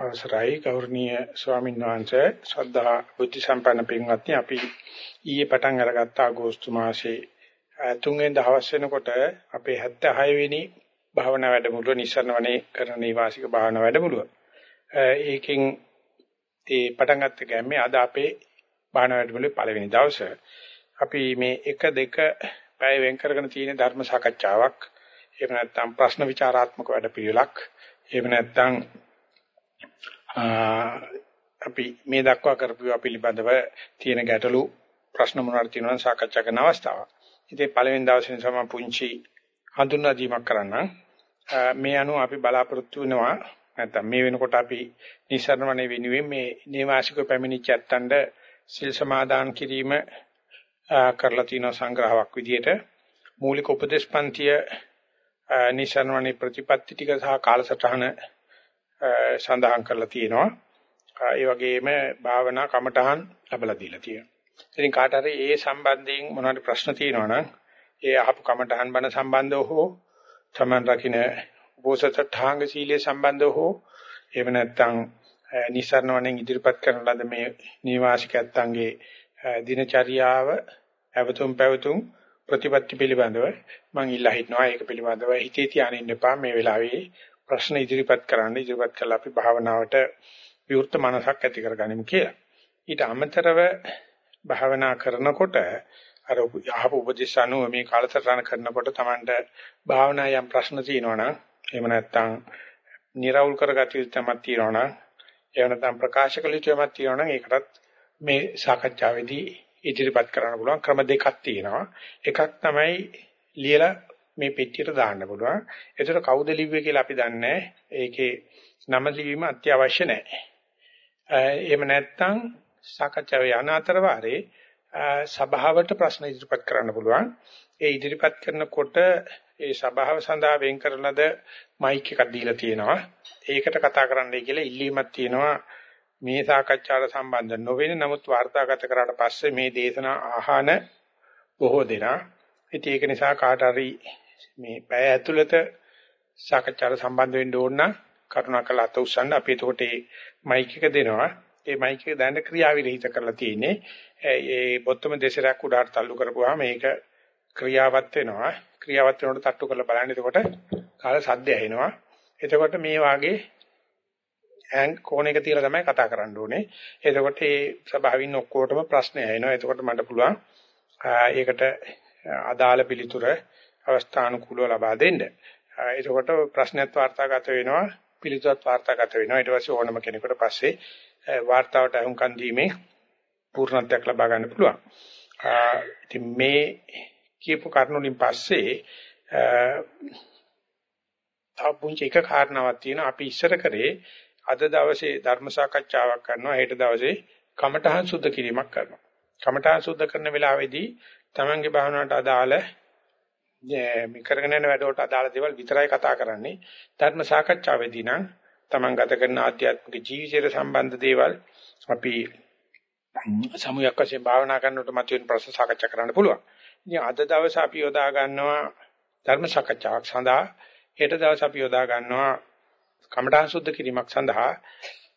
අවසරයි ගෞරවනීය ස්වාමීන් වහන්සේ ශ්‍රද්ධා බුද්ධ සම්පන්න පින්වත්නි අපි ඊයේ පටන් අරගත්ත අගෝස්තු මාසයේ තුන්වෙනි දවස් වෙනකොට අපේ 76 වෙනි භාවනා වැඩමුළුව නිසරණවනේ කරන නිවාසික භාවනා වැඩමුළුව. ඒකෙන් ඒ පටන් ගත්ත ගැම්මේ අද අපේ භාවනා වැඩමුළුවේ පළවෙනි දවසේ අපි මේ 1 2 පැය වෙන් කරගෙන තියෙන ධර්ම සාකච්ඡාවක් එහෙම නැත්නම් ප්‍රශ්න විචාරාත්මක වැඩපිළිවෙලක් එහෙම නැත්නම් අපි මේ දක්වා කරපු පිළිබඳව තියෙන ගැටලු ප්‍රශ්න මොනවාද තියෙනවා සාකච්ඡා කරන අවස්ථාවක්. ඉතින් පළවෙනි දවසේ නිසා පුංචි හඳුන්වා දීමක් කරන්න. මේ අනුව අපි බලාපොරොත්තු වෙනවා නැත්නම් මේ වෙනකොට අපි නිසරණවනේ වෙනුවෙන් මේ නේවාසික පැමිණිච්ච ඇත්තන්ට සිල් සමාදාන් කිරීම කරලා තියෙන සංග්‍රහයක් විදිහට මූලික උපදේශ පන්තිය නිසරණවනේ ප්‍රතිපත්ති ටික සහ කාලසටහන සඳහන් කරලා තියෙනවා. ඒ වගේම භාවනා කමටහන් ලැබලා දීලා තියෙනවා. ඉතින් කාට හරි ඒ සම්බන්ධයෙන් මොනවාරි ප්‍රශ්න තියෙනවා නම් ඒ අහපු කමටහන් බණ සම්බන්ධව හෝ සමන් රකින්න උපෝසත ඨාංග සීලයේ සම්බන්ධව හෝ එහෙම නැත්නම් නිසරණ වණෙන් ඉදිරිපත් කරන ලද මේ නිවාසිකයන්ගේ දිනචරියාව අවතුම් පැවතුම් ප්‍රතිපත්ති පිළිබඳව මම ඉල්ලා හිටනවා ඒක පිළිබඳව හිතේ තියාගෙන ඉන්න එපා මේ වෙලාවේ ප්‍රශ්න ඉදිරිපත් කරන්න ඉදිරිපත් කළා අපි භාවනාවට විවෘත මනසක් ඇති කරගනිමු කියලා. ඊට අමතරව භාවනා කරනකොට අර යහප උපදේශ අනුව මේ කාලසටහන කරනකොට Tamanට භාවනා යම් ප්‍රශ්න තියෙනවනම් එහෙම නැත්නම් निराවුල් කරගatiya යුතුමක් තියෙනවනම් එහෙම නැත්නම් ප්‍රකාශ කළ යුතුමක් තියෙනවනම් ඒකටත් මේ සාකච්ඡාවේදී ඉදිරිපත් කරන්න පුළුවන් ක්‍රම දෙකක් තියෙනවා. එකක් තමයි ලියලා මේ පෙට්ටියට දාන්න පුළුවන්. ඒතර කවුද ලිව්වේ කියලා අපි දන්නේ ඒකේ නම ලිවීම අත්‍යවශ්‍ය නැහැ. එහෙම නැත්නම් සාකච්ඡාව යන අතර වාරේ සභාවට ප්‍රශ්න ඉදිරිපත් කරන්න පුළුවන්. ඒ ඉදිරිපත් කරනකොට ඒ සභාව සඳහා වෙන් කරනද මයික් එකක් දීලා තියෙනවා. ඒකට කතා කරන්නයි කියලා ඉල්ලීමක් තියෙනවා. මේ සාකච්ඡාවට සම්බන්ධ නොවෙන නමුත් වාර්තාගත කරාට පස්සේ මේ දේශනා ආහන බොහෝ දෙනා ඉතින් ඒක නිසා කාට හරි මේ පැය ඇතුළත සාකච්ඡාවට සම්බන්ධ වෙන්න ඕන නම් කරුණාකරලා අත උස්සන්න අපි එතකොට මේ මයික් එක දෙනවා. ඒ මයික් එක දැන් ක්‍රියාවිරහිත කරලා තියෙන්නේ. ඒ බොත්තම දෙසරක් උඩට තල්ලු කරපුවාම මේක ක්‍රියාවත් වෙනවා. ක්‍රියාවත් වෙනකොට තට්ටු කරලා බලන්න. එතකොට කාල සද්ද ඇහෙනවා. එතකොට මේ වාගේ ඈන් කෝණයක තියලා තමයි කතා කරන්න ඕනේ. එතකොට මේ සභාවින් ඔක්කොටම ප්‍රශ්න ඇහෙනවා. එතකොට මට පුළුවන් ඒකට අදාළ පිළිතුර අවස්ථානුකූලව ලබා දෙන්න. එතකොට ප්‍රශ්නත් වාර්තාගත වෙනවා පිළිතුරත් වාර්තාගත වෙනවා. ඊට පස්සේ ඕනම කෙනෙකුට පස්සේ වාර්තාවට අහුම්කන් දීමේ පූර්ණත්වයක් ලබා ගන්න පුළුවන්. ඉතින් මේ කියපු කරුණුලින් පස්සේ තව පුංචි එක කාරණාවක් තියෙනවා. අපි ඉස්සර කරේ අද දවසේ ධර්ම සාකච්ඡාවක් කරනවා. හෙට දවසේ කමඨහං සුද්ධ කිරීමක් කරනවා. කමඨහං සුද්ධ කරන වෙලාවේදී තමන්ගේ භාවනාවට අදාළ මේ කරගෙන යන වැඩවලට අදාළ දේවල් විතරයි කතා කරන්නේ. ධර්ම සාකච්ඡාවේදී නම් තමන් ගත කරන ආධ්‍යාත්මික ජීවිතයට සම්බන්ධ දේවල් අපි සමුයක් වශයෙන් භාවනා කරනකොට මතුවෙන ප්‍රශ්න සාකච්ඡා කරන්න පුළුවන්. ඉතින් අද දවසේ අපි යොදා ගන්නවා ධර්ම සාකච්ඡාවක් සඳහා හෙට දවසේ අපි යොදා ගන්නවා කමඨාන් සුද්ධ කිරීමක් සඳහා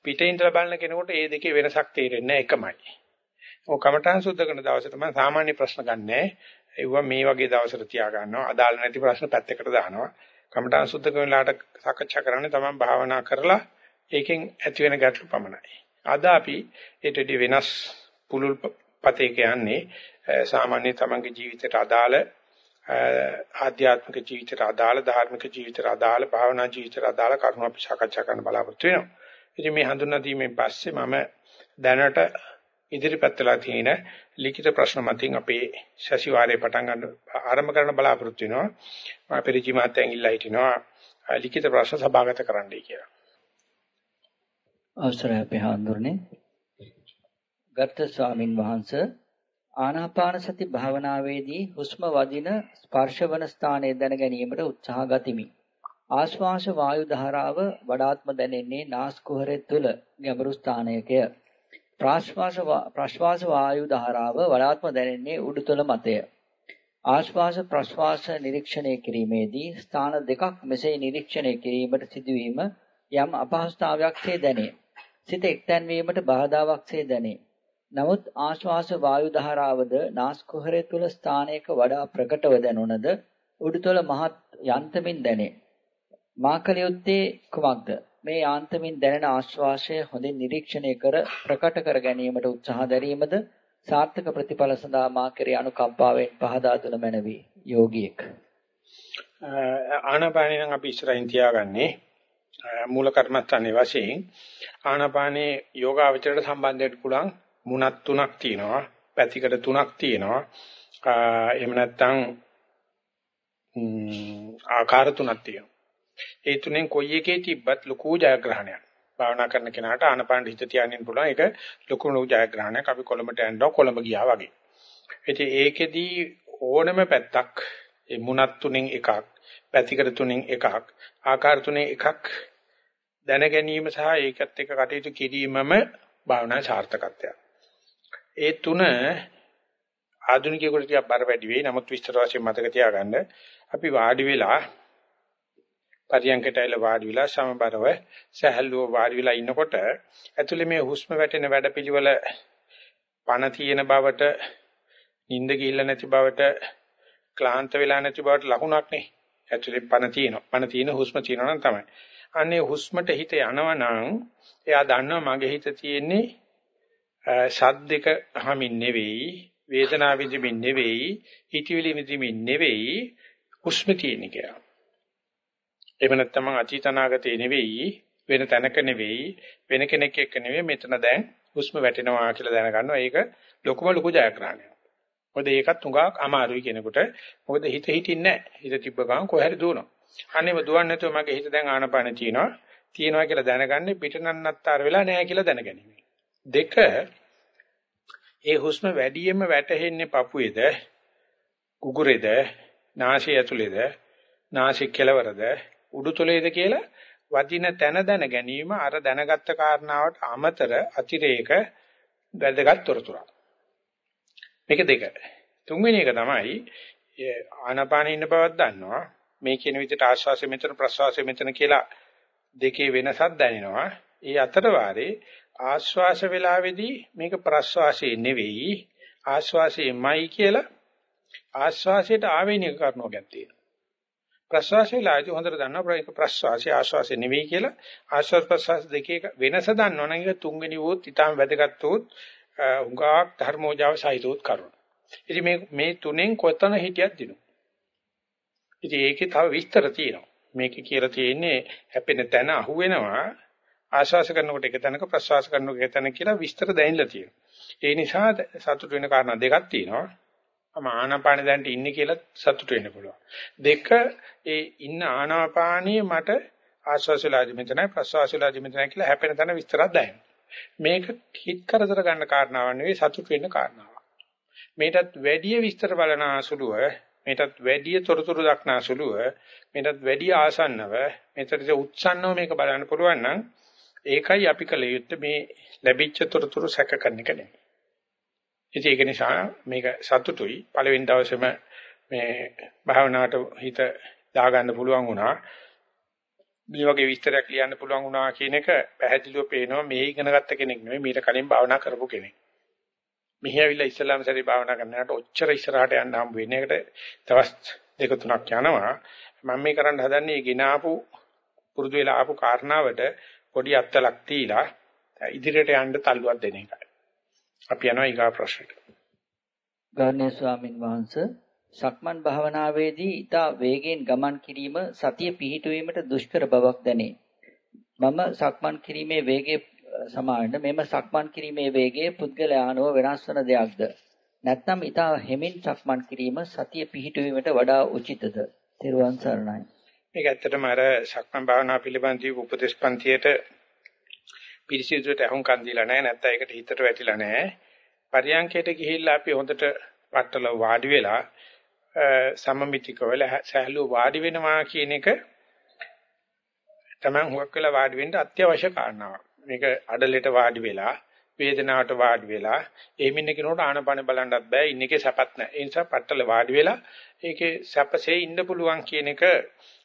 පිටින් ඉඳලා බලන කෙනෙකුට මේ දෙකේ වෙනසක් තේරෙන්නේ එකමයි. ඔය කමඨාන් සුද්ධ කරන දවසට මම සාමාන්‍ය ප්‍රශ්න ගන්නෑ. ඒවා මේ වගේ දවසට තියා ගන්නවා. අදාළ නැති ප්‍රශ්න පැත්තකට දානවා. කමඨාන් සුද්ධ කරන ලාට සාකච්ඡා කරන්නේ තමයි භාවනා කරලා ඒකෙන් ඇති වෙන ගැටලු පමණයි. අද අපි ඊටදී වෙනස් පුලුල් පතේක යන්නේ සාමාන්‍ය තමන්ගේ ජීවිතයට අදාළ ආධ්‍යාත්මික ජීවිතයට අදාළ ධාර්මික ජීවිතයට අදාළ භාවනා ජීවිතයට අදාළ කරුණු අපි සාකච්ඡා කරන්න බලාපොරොත්තු වෙනවා. ඉතින් මේ හඳුන්වා දීමෙන් පස්සේ මම දැනට ඉදිරිපත් වෙලා තියෙන ලිඛිත ප්‍රශ්න මතින් අපේ සතිವಾರයේ පටන් ගන්න ආරම්භ කරන්න බලාපොරොත්තු වෙනවා. මම පෙරජි මාතෙන් ඉල්ලා හිටිනවා ලිඛිත ප්‍රශ්න සභාගත කරන්නයි කියලා. අවසරයි අපේ හාමුදුරනේ. ගර්ථ ස්වාමින් වහන්සේ ආනාපාන සති භාවනාවේදී හුස්ම වදින ස්පර්ශවන ස්ථානයේ දැන ගැනීමට උත්සාහ ගතිමි. ආශ්වාස වායු ධාරාව වඩාත්ම දැනෙන්නේ නාස් කුහරය තුල ගැඹුරු ස්ථානයකය. ප්‍රාශ්වාස ප්‍රශ්වාස වායු ධාරාව වඩාත්ම දැනෙන්නේ උඩුතල මතය. ආශ්වාස ප්‍රශ්වාස නිරීක්ෂණය කිරීමේදී ස්ථාන දෙකක් මෙසේ නිරීක්ෂණය කිරීමට සිදුවීම යම් අපහසුතාවයක්සේ දැනේ. සිත එක්තැන් වීමට බාධාවක්සේ දැනේ. නමුත් ආශ්වාස වායු ධාරාවද නාස්කුහරය තුල ස්ථානයක වඩා ප්‍රකටව දැනුණද උඩුතල මහත් යන්තමින් දැනේ. මාකලියුත්තේ කුමක්ද? මේ යාන්තමින් දැනෙන ආශ්වාසය හොඳින් නිරීක්ෂණය කර ප්‍රකට කර ගැනීමට උත්සාහ දැරීමද සාර්ථක ප්‍රතිඵල සඳහා මා කෙරේ අනුකම්පාවෙන් පහදා දුන මැනවි. යෝගියෙක්. ආනාපානිය නම් අපි ඉස්සරහින් තියාගන්නේ මූල කර්මස්ථානයේ වශයෙන්. ආනාපානේ යෝගාවචරයට සම්බන්ධයට පුළුවන් මුණක් තුනක් තියෙනවා පැතිකඩ තුනක් තියෙනවා. එහෙම නැත්නම් ආකාර තුනක් තියෙනවා. ඒ තුනෙන් කොයි එකේ තිබ්බත් ලොකු ජයග්‍රහණයක්. භාවනා කරන කෙනාට ආනපාන හිත තියාගෙන පුළුවන් ඒක ලොකුම ජයග්‍රහණයක්. අපි කොළඹට යනවා කොළඹ ගියා වගේ. ඉතින් ඒකෙදී ඕනම පැත්තක් ඒ මුණත් තුනෙන් එකක්, පැතිකඩ තුනෙන් එකක්, ආකාර තුනෙන් එකක් දැන ගැනීම සහ ඒකත් එක්ක කටයුතු කිරීමම භාවනා සාර්ථකත්වයක්. ඒ තුන ආධුනිකයෙකුට ටිකක් බර වැඩි වෙයි. නමුත් විස්තර වශයෙන් මතක තියාගන්න අපි වාඩි වෙලා පරියන්කට ඇවිල්ලා වාඩි වෙලා සමබරව සහැල්ලුව වාඩි වෙලා ඉන්නකොට ඇතුලේ මේ හුස්ම වැටෙන වැඩපිළිවෙල පණ තියෙන බවට නිින්ද ගිහිල්ලා නැති බවට ක්ලාන්ත වෙලා නැති බවට ලකුණක් නේ ඇතුලේ පණ තියෙනවා. පණ තියෙන හුස්ම තියෙනවා නම් තමයි. අනේ හුස්මට හිත යනවනම් එයා දන්නවා මගේ හිත තියෙන්නේ ශබ්දයක අහමින් නෙවෙයි වේදනාව විඳින්මින් නෙවෙයි හිතවිලි විඳින්මින් නෙවෙයි හුස්ම තියෙන කියලා එහෙම නැත්නම් අතීත අනාගතේ නෙවෙයි වෙන තැනක නෙවෙයි වෙන කෙනෙක් එක්ක නෙවෙයි මෙතන දැන් හුස්ම වැටෙනවා කියලා දැනගන්නවා. ඒක ලොකුම ලොකු ජයග්‍රහණයක්. මොකද ඒකත් උඟාක් අමාරුයි කෙනෙකුට. මොකද හිත හිටින්නේ නැහැ. හිත තිබ්බ ගමන් කොහරි දුවනවා. අනේම දුවන්නේ නැතුව මගේ හිත දැන් ආනපාන තියෙනවා. තියෙනවා කියලා දැනගන්නේ පිටනන්නත්තර වෙලා නැහැ කියලා දැනගැනීම. දෙක ඒ හුස්ම වැඩියෙන්ම වැටෙන්නේ පපුවේද, කුකුරේද, නාසය ඇතුලේද, නාසික කෙළවරද, උඩුතලයේද කියලා වදින තැන දැන ගැනීම අර දැනගත්ත කාරණාවට අමතර අතිරේක වැදගත් තොරතුරක්. මේක දෙක. තුන්වෙනි එක තමයි ආනාපානෙ ඉන්න බවක් දන්නවා. මේ කියන විදිහට ආශ්වාසය මෙතන ප්‍රශ්වාසය මෙතන කියලා දෙකේ වෙනසක් දැනෙනවා. ඒ අතර වාරේ ආශ්වාස වේලාවේදී මේක ප්‍රශ්වාසයේ නෙවෙයි ආශ්වාසයේමයි කියලා ආශ්වාසයට ආවේනික කරනවා ගැත්තේ. ප්‍රශ්වාසයලාදී හොඳට දන්නවා ඒක ප්‍රශ්වාසය ආශ්වාසය නෙවෙයි කියලා ආශ්වාස ප්‍රශ්වාස දෙකේ වෙනස දන්නවනම් ඒක තුන්වෙනි වූත් ඊටම වැදගත් වූත් උගාක් ධර්මෝජාව සහිතවුත් කරුණ. ඉතින් මේ මේ තුනෙන් කොතන හිටියත් දිනු. ඉතින් ඒකේ තව විස්තර තියෙනවා. මේකේ කියලා තියෙන්නේ හැපෙන තැන අහුවෙනවා ආශ්වාස කරනකොට එක තැනක ප්‍රශ්වාස කරනකොට එක තැනක කියලා විස්තර දැනෙලා තියෙනවා. ඒ නිසා සතුට වෙන කාරණා දෙකක් තියෙනවා. මම ආනාපාන දැන්ට ඉන්නේ කියලා සතුට වෙන්න පුළුවන්. දෙක ඒ ඉන්න ආනාපානිය මට ආශ්වාසලාදි මෙතනයි ප්‍රශ්වාසලාදි මෙතනයි කියලා හැපෙන තැන විස්තරයක් දැනෙනවා. මේක හිත කරදර ගන්න කාරණාවක් නෙවෙයි සතුට වෙන්න කාරණාවක්. මේකටත් වැඩි විස්තර බලන අසුලුව මේකටත් වැඩි තොරතුරු දක්න අසුලුව මේකටත් වැඩි ආසන්නව මේකට උත්සන්නව මේක බලන්න පුළුවන් නම් ඒකයි අපි කල යුත්තේ මේ ලැබිච්ච තොරතුරු සැක කරන එක නෙවෙයි. ඉතින් ඒක නිසා මේක සතුටුයි පළවෙනි දවසේම මේ භාවනාවට හිත දාගන්න පුළුවන් වුණා. මේ වගේ විස්තරයක් ලියන්න පුළුවන් වුණා කියන එක පැහැදිලිව පේනවා මේ ඉගෙනගත්ත කෙනෙක් නෙමෙයි මීට කලින් භාවනා කරපු කෙනෙක්. මෙහි ඇවිල්ලා ඉස්ලාම සරි භාවනා කරනකොට ඔච්චර ඉස්සරහට යන්න හම්බ වෙන්නේ. ඒකට දවස් දෙක තුනක් යනවා. මම මේ කරන්න හදන්නේ ගෙනාපු පුරුදු වෙලා ආපු කාරණාවට පොඩි අත්තලක් තීලා ඉදිරියට යන්න තල්ලුවක් දෙන එකයි. අපි යනවා ඊගා ප්‍රශ්නට. ගෞරවනීය ස්වාමින් වහන්සේ සක්මන් භාවනාවේදී ඊට වේගයෙන් ගමන් කිරීම සතිය පිහිටුවීමට දුෂ්කර බවක් දැනේ. මම සක්මන් කිරීමේ වේගයේ සමානද මෙම සක්මන් කිරීමේ වේගයේ පුද්ගලයානෝ වෙනස් වන දෙයක්ද? නැත්නම් ඊට හැමින් සක්මන් කිරීම සතිය පිහිටුවීමට වඩා උචිතද? තෙරුවන් සරණයි. මේක ඇත්තටම අර සක්මන් භාවනා පිළිබඳව උපදේශ පන්තියේට පිරිසිදුට අහුම්කන් දීලා නැහැ නැත්නම් ඒකට හිතට වැටිලා නැහැ පරියංකයට ගිහිල්ලා අපි හොඳට පట్టල වාඩි වෙලා සමමිතිකවල සහැල්ලු වාඩි වෙනවා කියන එක තමයි හුඟක් වෙලා වාඩි වෙන්න අත්‍යවශ්‍ය කාරණාවක් මේක අඩලෙට වාඩි වෙලා වේදනාවට වාඩි වෙලා එහෙම ඉන්න කෙනෙකුට ආනපන බලන්නත් බෑ ඉන්න එකේ සැපත් නැහැ. ඒ නිසා පట్టල වාඩි වෙලා ඒකේ සැපසේ ඉන්න පුළුවන් කියන එක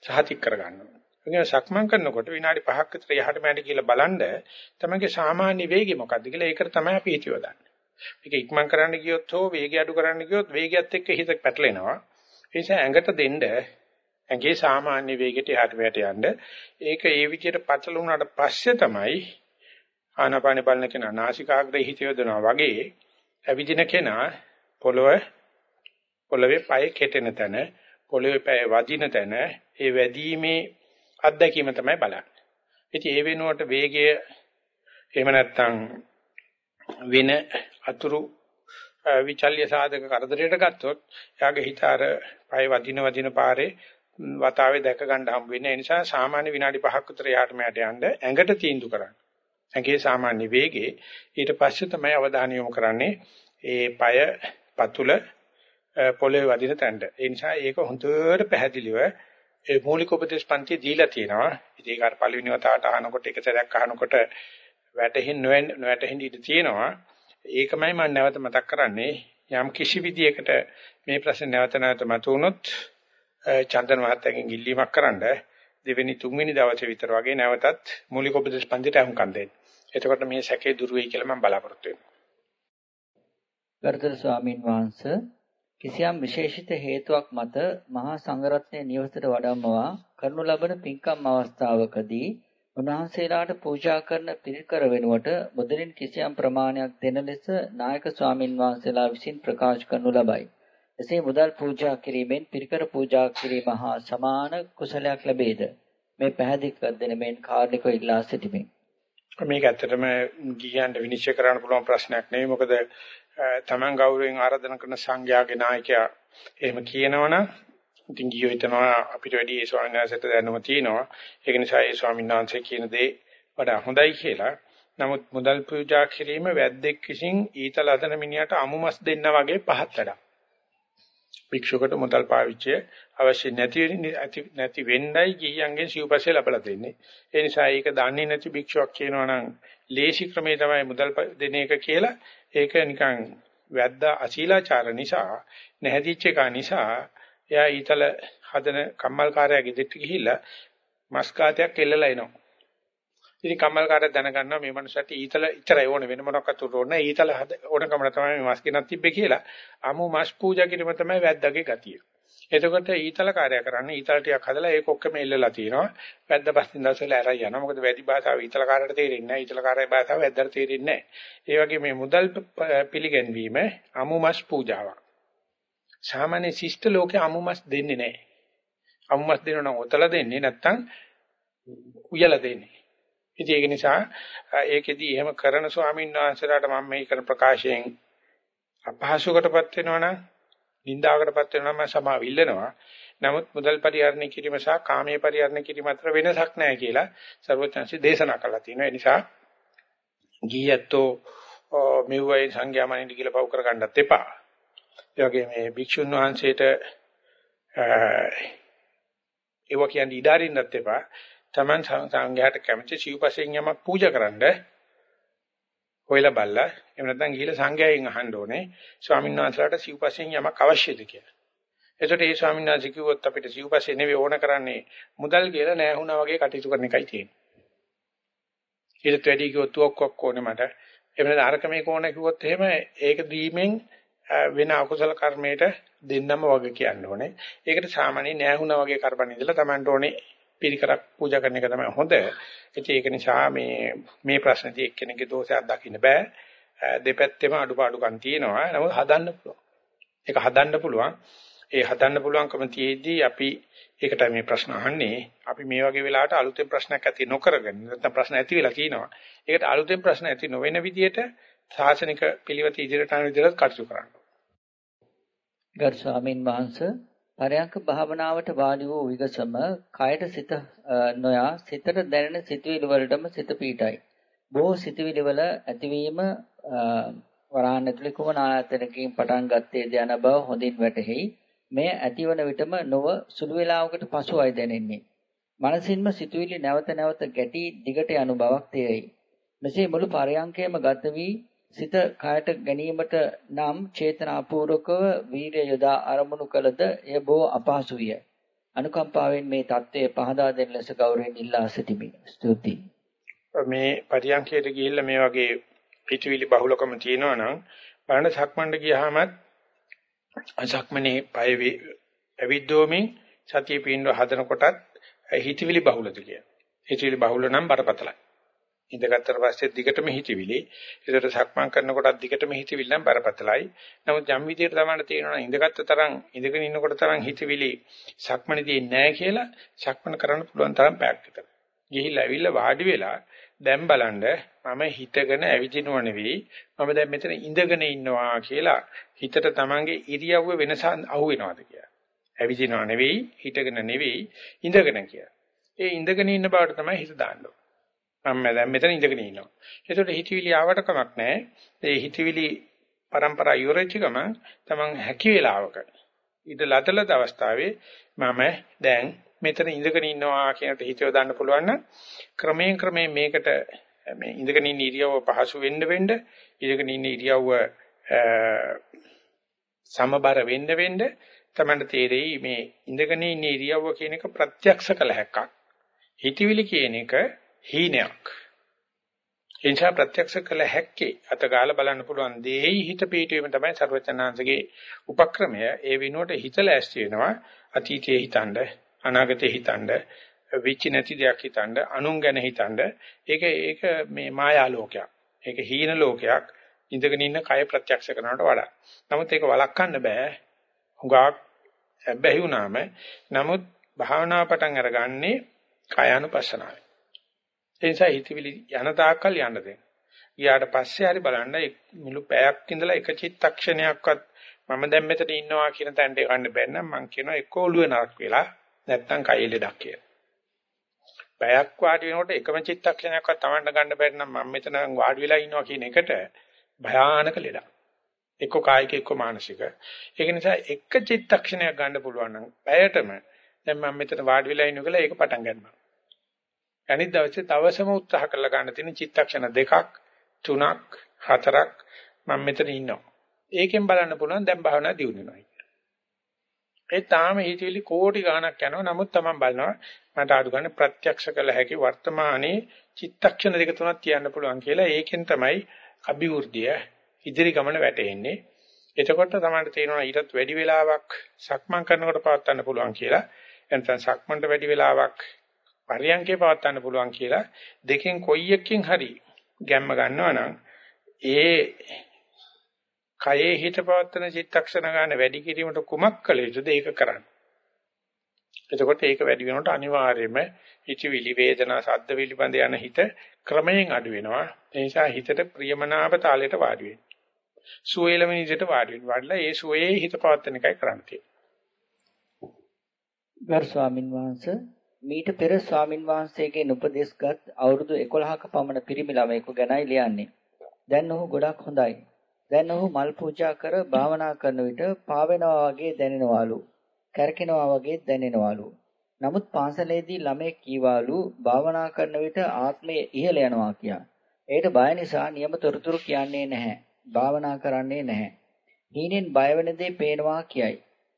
සහතික කරගන්නවා. ඒක සක්මන් කරනකොට විනාඩි 5ක් විතර යහට මෑට කියලා බලනද තමයිගේ සාමාන්‍ය වේගය මොකක්ද කියලා ඒකට තමයි අපි හිතියවදන්නේ. මේක ඉක්මන් කරන්න ගියොත් හෝ වේගය අඩු කරන්න ගියොත් වේගයත් එක්ක හිත පැටලෙනවා. ඒ නිසා ඇඟට දෙන්න ඇඟේ සාමාන්‍ය වේගයට යහට මෑට යන්න ඒක ඒ විදිහට පටලුණාට පස්සේ තමයි ආනාපාන බලන කෙනා නාසිකාග්‍රේ හිත යොදනවා වගේ ඇවිදින කෙනා පොළව පොළවේ පය කෙටෙන තැන පොළවේ පය වදින තැන ඒ වැදීමේ අත්දැකීම තමයි බලන්නේ. ඉතින් ඒ වෙනුවට වේගය එහෙම නැත්නම් වෙන අතුරු විචල්්‍ය සාධක කරදරයට ගත්තොත් එයාගේ හිත අර පය වදින වදින පාරේ වතාවේ දැක ගන්න හම් වෙන්නේ. ඒ නිසා සාමාන්‍ය විනාඩි 5ක් විතර යාට මෑට යන්න ඇඟට තීන්දුව කරන්න. ඇඟේ සාමාන්‍ය වේගේ ඊට පස්සේ තමයි අවධානය යොමු කරන්නේ ඒ পায় පතුල පොළවේ වදින තැනට. ඒ නිසා ඒක හොඳට පැහැදිලිව ඒ මූලික උපදේශ පන්ති දීලා තියෙනවා. ඉතින් ඒක අර පළවෙනි වතාවට අහනකොට එක සැරයක් අහනකොට වැටහෙන්න නොවැටහෙන්න ඉඩ තියෙනවා. ඒකමයි මම නැවත මතක් කරන්නේ. යම් කිසි විදියකට මේ ප්‍රශ්නේ නැවත නැවත මතුවුනොත් චන්දන මහත්තයාගෙන් ඉල්ලීමක් කරන්න දෙවෙනි තුන්වෙනි දවසේ විතර වගේ නැවතත් මූලික උපදේශ පන්තිට අහුම්කම් දෙන්න. එතකොට මේ සැකේ දුර වෙයි කියලා මම බලාපොරොත්තු වෙනවා. ගරුතර ස්වාමින් වහන්සේ කිසියම් විශේෂිත හේතුවක් මත මහා සංඝරත්නයේ නිවසට වඩම්මවා කරනු ලබන පින්කම් අවස්ථාවකදී උන්වහන්සේලාට පූජා කරන පිරිකර වෙනුවට මුදලින් කිසියම් ප්‍රමාණයක් දෙන ලෙස නායක ස්වාමින් වහන්සේලා විසින් ප්‍රකාශ කරනු ලබයි. එසේ මුදල් පූජා කිරීමෙන් පිරිකර පූජා කිරීම හා සමාන කුසලයක් ලැබේද? මේ පැහැදිලි කර දෙන මෙන් කාර්නිකව ඉල්ලා සිටිමි. මේක ඇත්තටම ගියන්ට විනිශ්චය කරන්න පුළුවන් ප්‍රශ්නයක් නෙවෙයි. මොකද තමන් ගෞරවයෙන් ආරාධනා කරන සංඝයාගේ නායකයා එහෙම කියනවනම් ඉතින් ගියෝ හිතනවා අපිට වැඩි ඒ ස්වාමීන් වහන්සේට දැනුම තියෙනවා. ඒක නිසා ඒ ස්වාමීන් වහන්සේ කියන දේ වඩා හොඳයි කියලා. නමුත් මුදල් පූජා කිරීම වැද්දෙක් විසින් ඊතල අදන මිනිහට අමුමස් දෙන්න වගේ පහත් වැඩක්. භික්ෂුවකට මුදල් පාවිච්චිය අවශ්‍ය නැති නැති වෙන්නයි ගිහියන්ගෙන් සිව්පස්සේ ලබලා දෙන්නේ. ඒ නිසා ඒක දන්නේ නැති භික්ෂුවක් කියනවා නම් ලේසි ක්‍රමේ තමයි මුදල් දෙන එක කියලා ඒක නිකන් වැද්දා අශීලාචාර නිසා නැහැදිච්ච එක නිසා එයා ඊතල හදන කම්මල්කාරයා ගෙදරට ගිහිල්ලා මස් කාතයක් එල්ලලා එනවා. ඉතින් කම්මල්කාරයා දැනගන්නවා මේ මනුස්සයාට ඊතල ඉතරයි ඕන වෙන මොනක්වත් උරෝන නැහැ. ඊතල ඕනකම තමයි මේ මස් ගෙනත් තිබ්බේ කියලා. අමු මස් පූජා කිරීම තමයි වැද්දාගේ ගතිය. එතකොට ඊතල කාර්යය කරන්නේ ඊතල ටිකක් හදලා ඒක ඔක්කොම එල්ලලා තිනවා. වැද්ද පස්සින් දවසල ඇරයි යනවා. මොකද වැඩි භාෂාව ඊතල කාර්යයට තේරෙන්නේ නැහැ. ඊතල කාර්යයේ භාෂාව වැද්දට තේරෙන්නේ නැහැ. ඒ වගේ මේ මුදල් පිළිගැන්වීම අමුමස් පූජාවක්. සාමාන්‍ය ශිෂ්ට ලෝකේ අමුමස් දෙන්නේ නැහැ. අමුමස් දෙනවා නම් ඔතල දෙන්නේ නැත්තම් උයලා දෙන්නේ. ඉතින් ඒක නිසා ඒකෙදි එහෙම කරන ස්වාමීන් වහන්සේලාට මම මේ කරන ප්‍රකාශයෙන් අපහසුකටපත් වෙනවනම් නින්දාවකටපත් වෙනවා මම සමාව ඉල්ලනවා. නමුත් මුදල් පරිහරණය කිරීම සහ කාමයේ පරිහරණය කිරීම අතර වෙනසක් නැහැ කියලා සර්වඥාන්සි දේශනා කළා තියෙනවා. ඒ නිසා ගියැත්තෝ මෙව්වයි සංඥාමනින්ද කියලා පව් කර ගන්නත් එපා. ඒ වගේ මේ භික්ෂුන් වහන්සේට ඒව කියන්නේ ඉඩාරින්නත් එපා. Taman සංඝයාට කැමති සිව්පසෙන් යමක් පූජා කරන්න හොයලා බලලා එහෙම නැත්නම් ගිහිල්ලා සංඝයාගෙන් අහන්න ඕනේ ස්වාමීන් වහන්සේලාට සිව්පසෙන් යමක් අවශ්‍යද කියලා. එතකොට ඒ ස්වාමීන් වහන්සේ කිව්වොත් අපිට සිව්පසේ නෙවෙයි ඕන කරන්නේ මුදල් කියලා නෑ වුණා වගේ කටයුතු කරන එකයි තියෙන්නේ. ඊට වැඩි කිව්වොත් ඔක්කොක් ඕනේ මට. එහෙම නැත්නම් අරක මේක ඕනේ කිව්වොත් එහෙම ඒක දීමෙන් වෙන අකුසල කර්මයට දෙන්නම වගේ කියන්න ඕනේ. ඒකට සාමාන්‍ය නෑ වුණා වගේ කරපන් ඉඳලා Tamanට ඕනේ පිරිකරක් පූජා කරන එක තමයි හොඳ. ඉතින් ඒක නිසා මේ මේ ප්‍රශ්නදී එක්කෙනෙක්ගේ දෝෂයක් දකින්න බෑ. දෙපැත්තෙම අඩුපාඩුකම් තියෙනවා. නමුත් හදන්න පුළුවන්. ඒක හදන්න පුළුවන්. ඒ හදන්න පුළුවන්කම තියේදී අපි ඒකට මේ ප්‍රශ්න අහන්නේ. අපි මේ වගේ වෙලාවට අලුතෙන් ප්‍රශ්නයක් ඇති නොකරගෙන නැත්නම් ප්‍රශ්න ඇති වෙලා තියෙනවා. ඒකට අලුතෙන් ප්‍රශ්න ඇති නොවන විදිහට සාසනික පිළිවෙත ඉදිරියට යන විදිහට කටයුතු කරන්න. ගරු ස්වාමින් වහන්සේ පරයන්ක භාවනාවට වාඩි වූ විගසම කයට සිත නොයා සිතට දැනෙන සිතුවිලි වලටම සිත පීඩයි. බොහෝ සිතුවිලි වල ඇතිවීම වරහන් ඇතුලේ කුමන ආයතනකින් පටන් ගත්තේ යන බව හොඳින් වැටහෙයි. මේ ඇතිවන විටම නොව සුළු වේලාවකට පසුවයි දැනෙන්නේ. මනසින්ම සිතුවිලි නැවත නැවත ගැටි දිගට යන බවක් තේරෙයි. මෙසේ මුළු පරයන්කයම ගත වී සිත කායට ගැනීමට නම් චේතනාපූර්වකව වීර්ය යොදා අරමුණු කළද එය බොහෝ අපහසු විය. අනුකම්පාවෙන් මේ தත්ත්වය පහදා දෙන ලෙස ගෞරවයෙන් ඉල්ලා සිටිමි. ස්තුතියි. මේ පරියන්කයට ගිහිල්ලා මේ වගේ පිටවිලි බහුලකම තියෙනවා නම් බලන්න සක්මණට ගියාමත් සක්මනේ පය ඇවිද්දෝමින් සතිය පින්ව හදන කොටත් හිතවිලි බහුලද කියලා. හිතවිලි බහුල නම් බරපතලයි. ඉඳගත්තට පස්සේ දිගටම හිතවිලි. ඒකට සක්මන් කරනකොටත් දිගටම හිතවිලි නම් බරපතලයි. නමුත් යම් විදියට තමයි තේරෙනවා ඉඳගත්ත තරම් ඉඳගෙන ඉන්නකොට තරම් හිතවිලි සක්මනේදී නැහැ කියලා සක්මන කරන්න පුළුවන් තරම් පැයක් විතර. ගිහිල්ලා ඇවිල්ලා වාඩි වෙලා දැන් බලන්න මම හිතගෙන ඇවිදිනව නෙවෙයි මම දැන් මෙතන ඉඳගෙන ඉන්නවා කියලා හිතට තමන්ගේ ඉරියව්ව වෙනස අහු වෙනවද කියලා. ඇවිදිනව නෙවෙයි හිතගෙන නෙවෙයි ඉඳගෙන කියලා. ඒ ඉඳගෙන ඉන්න බවට තමයි හිත දාන්න මම දැන් මෙතන ඉඳගෙන ඉන්නවා. ඒකට හිතවිලි ආවට කමක් නැහැ. ඒ හිතවිලි પરම්පරා ඉවරච්ච ගමන් තමන් හැකි වෙලාවක ඉඳ ලතලද අවස්ථාවේ මම දැන් මෙතන ඉඳගෙන ඉන්නවා කියනට හිතියව දාන්න පුළුවන් නම් ක්‍රමයෙන් ක්‍රමයෙන් මේකට මේ ඉඳගෙන ඉන්න ඉරියව්ව පහසු වෙන්න වෙන්න ඉඳගෙන ඉන්න ඉරියව්ව සමබර වෙන්න වෙන්න තමයි තේරෙයි මේ ඉඳගෙන ඉන්න ඉරියව්ව කියන එක ප්‍රත්‍යක්ෂ කළ හැක්කක් හිතවිලි කියන එක හීනයක්. එනිසා ප්‍රත්‍යක්ෂ කළ හැක්කේ අතගාලා බලන්න පුළුවන් දෙයි හිත පිටවීම තමයි ਸਰවචනාංශගේ උපක්‍රමය. ඒ විනෝඩ හිත ලෑස්ති වෙනවා අතීතයේ හිතනද අනාගතයේ හිතනද විචි නැති දෙයක් හිතනද අනුන් ගැන හිතනද ඒක ඒක මේ මායා ලෝකයක්. ඒක හීන ලෝකයක්. ඉඳගෙන ඉන්න කය ප්‍රත්‍යක්ෂ කරනවට වඩා. නමුත් ඒක වළක්වන්න බෑ. හුඟක් බැහි වුණාම නමුත් භාවනා පටන් අරගන්නේ කායानुපස්සනාවයි. ඒ නිසා හිතවිලි යන තාක්කල් යන්න දෙන්න. ඊට පස්සේ හරි බලන්න මුළු පැයක් ඉඳලා එක චිත්තක්ෂණයක්වත් මම දැන් මෙතන ඉන්නවා කියන තැනට යන්න බැන්න මම කියනවා එක්ක ඔළුවේ නරක් වෙලා නැත්තම් කයෙ ලෙඩක් කියලා. පැයක් වාඩි වෙනකොට එකම චිත්තක්ෂණයක්වත් Tamanට ගන්න බැරි නම් මම මෙතන වාඩි වෙලා ඉන්නවා කියන එකට භයානක ලෙඩක්. එක්ක කායික එක්ක මානසික. ඒක නිසා එක චිත්තක්ෂණයක් ගන්න පුළුවන් නම් පැයටම දැන් මම මෙතන වාඩි වෙලා ඉන්නවා කියලා ඒක පටන් ගන්නවා. අනිත් දවසේ තවසම උත්සාහ කරලා ගන්න තියෙන චිත්තක්ෂණ දෙකක් තුනක් හතරක් මම මෙතන ඉන්නවා. ඒකෙන් බලන්න පුළුවන් දැන් භාවනා දියුණු වෙනවා. ඒ තාම හිතවිලි කෝටි ගණක් යනවා. නමුත් Taman බලනවා මට අඩු ගන්න ප්‍රත්‍යක්ෂ කළ හැකි වර්තමානයේ චිත්තක්ෂණ දෙක තුනක් තියන්න පුළුවන් කියලා. ඒකෙන් තමයි අභිවෘද්ධිය ඉදිරි ගමන වැටෙන්නේ. එතකොට තමයි තේරෙනවා ඊටත් වැඩි වෙලාවක් සක්මන් කරනකොට පවත් ගන්න පුළුවන් කියලා. එතන සක්මන්ට වැඩි වෙලාවක් පරියන්කේ පවත් ගන්න පුළුවන් කියලා. දෙකෙන් කොයි එකකින් හරි ගැම්ම ගන්නවා නම් ඒ කයේ හිත පවත්තන චිත්තක්ෂණ ගන්න වැඩි කිරීමට කුමක් කළ යුතුද ඒක කරන්න. එතකොට ඒක වැඩි වෙනකොට අනිවාර්යයෙන්ම හිතවිලි වේදනා සද්ද පිළිබඳ යන හිත ක්‍රමයෙන් අඩු වෙනවා. ඒ නිසා හිතට ප්‍රියමනාප තාලයට වාඩි වෙන්න. සුවේලම නිදට වාඩි වෙන්න. වාඩිලා ඒ සුවේ හිත පවත්තන එකයි කරන්න තියෙන්නේ. ගරු ස්වාමින් වහන්සේ මීට පෙර ස්වාමින් වහන්සේගෙන් උපදෙස්ගත් අවුරුදු 11ක පමණ පිරිමි ළමයෙකු ගැනයි ලියන්නේ. දැන් ඔහු ගොඩක් හොඳයි. දැන් ඔහු මල් පූජා කර භාවනා කරන විට පාවෙනවා වගේ දැනෙනවලු. කැරකෙනවා වගේ දැනෙනවලු. නමුත් පාසලේදී ළමයෙක් කීවාලු භාවනා කරන විට ආත්මය ඉහළ යනවා කියා. ඒට බය නිසා නියම තොරතුරු කියන්නේ නැහැ. භාවනා කරන්නේ නැහැ. හීනෙන් බය වෙන දේ පේනවා කියයි.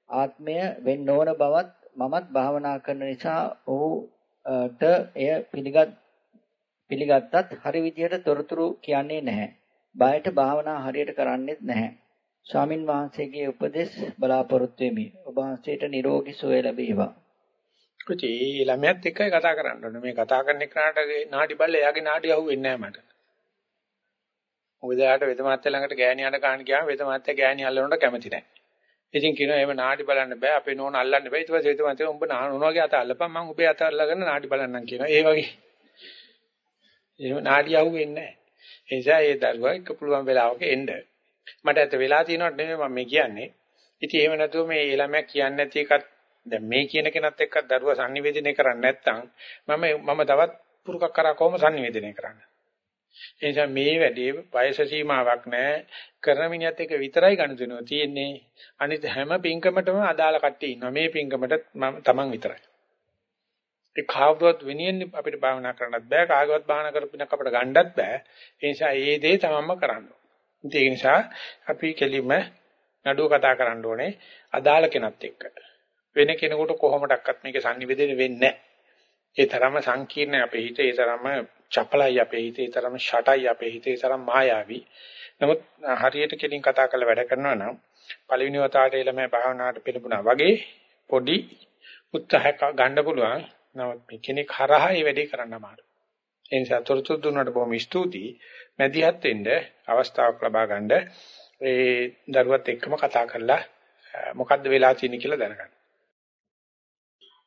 ආත්මය වෙන්න ඕන බවත් මමත් භාවනා කරන නිසා ඔහුට එය පිළිගත් පිළිගත්තත් හරි විදියට තොරතුරු කියන්නේ නැහැ. බයට භාවනා හරියට කරන්නේත් නැහැ. ස්වාමින් වහන්සේගේ උපදෙස් බලාපොරොත්තු වෙමි. ඔබ වහන්සේට නිරෝගී සුවය ලැබේවා. කුචි ළමයාත් එක්කයි කතා කරන්න ඕනේ. මේ කතා කරන එකට නාඩි බල්ල එයාගේ නාඩි අහුවෙන්නේ නැහැ මට. මොකද එයාට වෙද මාත්‍ය ළඟට ගෑණි අඬ ගන්න ගියාම වෙද මාත්‍ය ගෑණි අල්ලනකොට කැමති නැහැ. ඉතින් කියනවා එහෙම නාඩි බලන්න බෑ අපේ නෝන අල්ලන්න බෑ. ඊට පස්සේ වෙද මාත්‍ය උඹ නෝනගේ අත අල්ලපන් මම උඹේ අත අල්ලගෙන නාඩි බලන්නම් කියනවා. ඒ වගේ. එහෙම නාඩි අහුවෙන්නේ නැහැ. ඒ නිසා ඒ දරුවා එක පුළුවන් වෙලාවක එන්න. මට ඇත්ත වෙලා තියෙනවට නෙමෙයි මම මේ කියන්නේ. ඉතින් එහෙම නැතුව මේ ළමයා කියන්නේ නැති එකත් දැන් මේ කියන කෙනත් එක්ක දරුවා sannivedanaya කරන්නේ නැත්නම් මම මම තවත් පුරුකක් කරා කොහොම sannivedanaya කරන්නේ. ඒ නිසා මේ වැඩේ වයස සීමාවක් නැහැ. කරන මිනිහත් එක්ක විතරයි ගනුදෙනුව තියෙන්නේ. අනිත් හැම පින්කමටම අදාළ කට්ටිය ඉන්නවා. මේ පින්කමට මම තමන් විතරයි. ඒ කාවවත් වෙනියෙන් අපිට භාවනා කරන්නත් බෑ කාගවත් භාවනා කරපිනක් අපිට ගන්නත් බෑ ඒ නිසා ඒ දේ තමන්ම කරන්න ඕනේ ඒ නිසා අපි කෙලින්ම නඩුව කතා කරන්න ඕනේ අදාළ කෙනත් එක්ක වෙන කෙනෙකුට කොහොමඩක්වත් මේක sannivedana වෙන්නේ නැහැ. ඒ තරම සංකීර්ණ අපේ හිත, ඒ තරම චපලයි අපේ හිත, ඒ තරම ෂටයි අපේ හිත, ඒ තරම් මායාවී. නමුත් හරියට කෙලින් කතා කරලා වැඩ කරනවා නම් පළවෙනි වතාවට ළමයි භාවනාවට පිළිපුණා වගේ පොඩි උත්සාහයක් ගන්න පුළුවන්. නමුත් මේ කෙනෙක් හරහා මේ වැඩේ කරන්න අමාරුයි. ඒ නිසා තොරතුරු දුන්නට බොහොම ස්තුතියි. මැදිහත් වෙන්න අවස්ථාවක් ලබා ගන්න ඒ දරුවත් එක්කම කතා කරලා මොකද්ද වෙලා තියෙන්නේ කියලා දැනගන්න.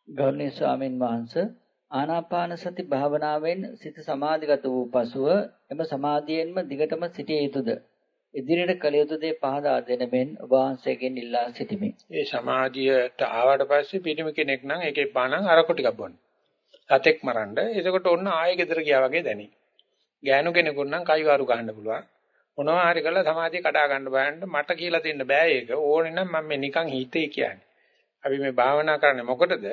ගෞරවනීය ස්වාමින් වහන්සේ ආනාපාන සති භාවනාවෙන් සිත සමාධිගත වූ පසුව එම සමාධියෙන්ම දිගටම සිටිය යුතුයද? ඉදිරියට කළ යුතු දේ පහදා දෙන මෙන් ඔබ වහන්සේගෙන් ඉල්ලා සිටිමි. ඒ සමාධියට ආවට පස්සේ පිටිම කෙනෙක් නම් ඒකේ පානං අරකො ටිකක් බොන්න. සතෙක් මරන්න. එතකොට ඔන්න ආයෙ ගෙදර ගියා වගේ දැනේ. ගෑනු කෙනෙකුට නම් කයිවාරු ගහන්න පුළුවන්. මොනවා හරි කරලා සමාධිය කඩා ගන්න බෑන්න මට කියලා දෙන්න බෑ ඒක. ඕනේ නම් මම මේ නිකන් හිතේ කියන්නේ. අපි මේ භාවනා කරන්නේ මොකටද?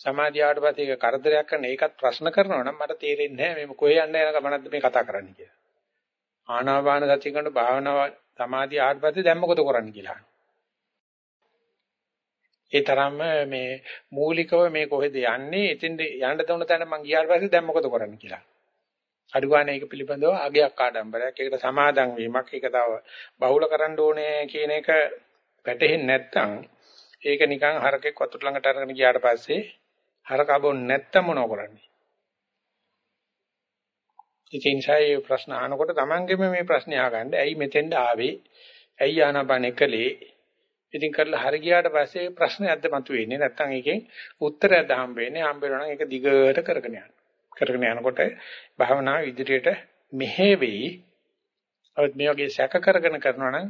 සමාධිය ආවට පස්සේ ඒක කරදරයක් කරන ඒකත් ප්‍රශ්න කරනවා නම් මට තේරෙන්නේ නැහැ මේ කොහේ යන්න යන ගමනක්ද මේ කතා කරන්නේ කියලා. ආනාපාන සතිය කරන භාවනාව සමාධිය ආවට පස්සේ දැන් මොකද කරන්නේ කියලා. ඒ තරම්ම මේ මූලිකව මේ කොහෙද යන්නේ එතෙන්ද යන්න තවන තැන මං ගියාට පස්සේ දැන් මොකද කරන්නේ කියලා. අඩු ගන්න ඒක පිළිබඳව අගයක් ආඩම්බරයක් ඒකට සමාදම් වීමක් ඒක තව බහුල කරන්න ඕනේ කියන එක වැටහෙන්නේ නැත්නම් ඒක නිකන් හරකෙක් වතුර ළඟට අරගෙන ගියාට පස්සේ හරක බොන්නේ නැත්තම් මොනව කරන්නේ? ඒ නිසා මේ ප්‍රශ්න අහනකොට Tamanගෙම මේ ප්‍රශ්නේ අහගන්න. ඇයි මෙතෙන්ද ආවේ? ඇයි ආනපන එකලේ? ඉතින් කරලා හරි ගියාට පස්සේ ප්‍රශ්නයක්ද මතුවෙන්නේ නැත්නම් ඒකෙන් උත්තරයක්ද හම්බ වෙන්නේ හම්බ වෙනවා නම් ඒක දිගට කරගෙන යන්න. කරගෙන යනකොට භාවනාව ඉදිරියට මෙහෙ වෙයි. අවත් මේ වගේ සැක කරගෙන කරනවා නම්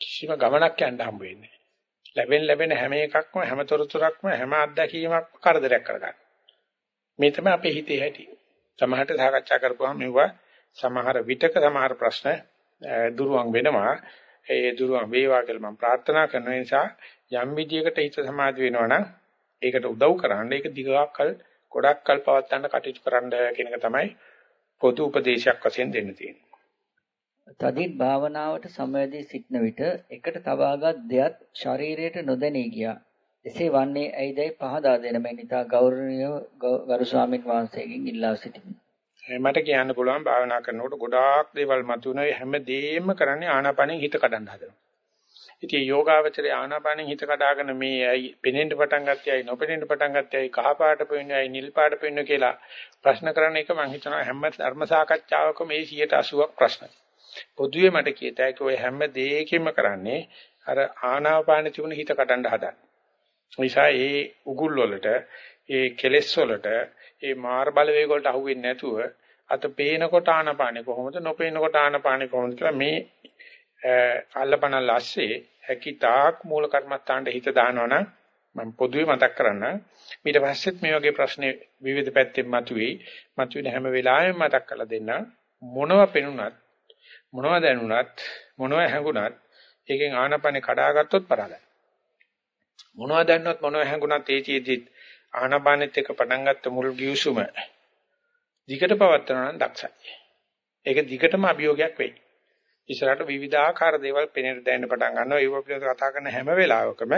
කිසිම ගමනක් යන්න හම්බ වෙන්නේ ලැබෙන ලැබෙන හැම එකක්ම හැම තොරතුරක්ම හැම අත්දැකීමක් කරදරයක් කරගන්න. මේ තමයි අපේ හිතේ ඇති. සමහරට සාකච්ඡා කරපුවාම මෙවුවා සමහර විටක සමහර ප්‍රශ්න දුරුවන් වෙනවා. ඒ දුරුවන් වේවා කියලා මම ප්‍රාර්ථනා කරන නිසා යම් විදියකට හිත සමාධි වෙනවා නම් ඒකට උදව් කරන්න ඒක දිගකල් ගොඩක් කල් පවත්වන්න කටයුතු කරන්න කියන එක තමයි පොදු උපදේශයක් වශයෙන් දෙන්න තියෙන්නේ. තදින් භාවනාවට සමවැදී සිටන විට එකට තබාගත් දෙයත් ශරීරයට නොදැනී ගියා. එසේ වන්නේ ඇයිදයි පහදා දෙන මෙන් ඉතා ගෞරවනීය ගරු ස්වාමින් වහන්සේගෙන් ඉල්ලා සිටිමි. මට කියන්න පුළුවන් භාවනා කරනකොට ගොඩාක් දේවල් මතුවෙන හැමදේම කරන්නේ ආනාපානෙන් හිත කඩන්න හදනවා. ඉතින් යෝගාවචරයේ ආනාපානෙන් හිත කඩාගෙන මේ ඇයි පෙනෙන්න පටන් ගත්තේ ඇයි නොපෙනෙන්න පටන් ගත්තේ ඇයි කහ පාට පෙන්නේ ඇයි නිල් පාට පෙන්නේ කියලා ප්‍රශ්න කරන එක මම හිතනවා හැම ධර්ම සාකච්ඡාවකම මේ 180ක් ප්‍රශ්න. පොදුවේ මට කියතයි ඔය හැම දෙයකින්ම කරන්නේ අර ආනාපාන තිබුණ හිත කඩන්න හදන. නිසා ඒ උගුල් වලට ඒ කෙලෙස් වලට ඒ මාර් බලවේග වලට අහුවෙන්නේ නැතුව අත පේනකොට ආනාපානෙ කොහොමද නොපේනකොට ආනාපානෙ කොහොමද කියලා මේ අල්ලපන ලස්සේ හැකිතාක් මූල කර්මස්ථානට හිත දානවනම් මම පොදුවේ මතක් කරන්න ඊට පස්සෙත් මේ වගේ ප්‍රශ්නේ විවිධ පැත්තෙන් මතුවේ. මතුවෙන හැම වෙලාවෙම මතක් කරලා දෙන්න මොනව පෙනුනත් මොනව දැනුණත් මොනව හැඟුණත් ඒකෙන් ආනපනේ කඩාගත්තොත් පරාදයි මොනව දැන්නවත් මොනව හැඟුණත් ඒචීදි ආනපනෙත් එක පටන් ගත්ත මුල් ගිවිසුම දිගට පවත්වනවා නම් දක්ෂයි ඒක දිගටම අභියෝගයක් වෙයි ඉස්සරහට විවිධාකාර දේවල් පෙනෙන්න දැනෙන්න පටන් ගන්නවා. ඒව පිළිබඳව කතා කරන හැම වෙලාවකම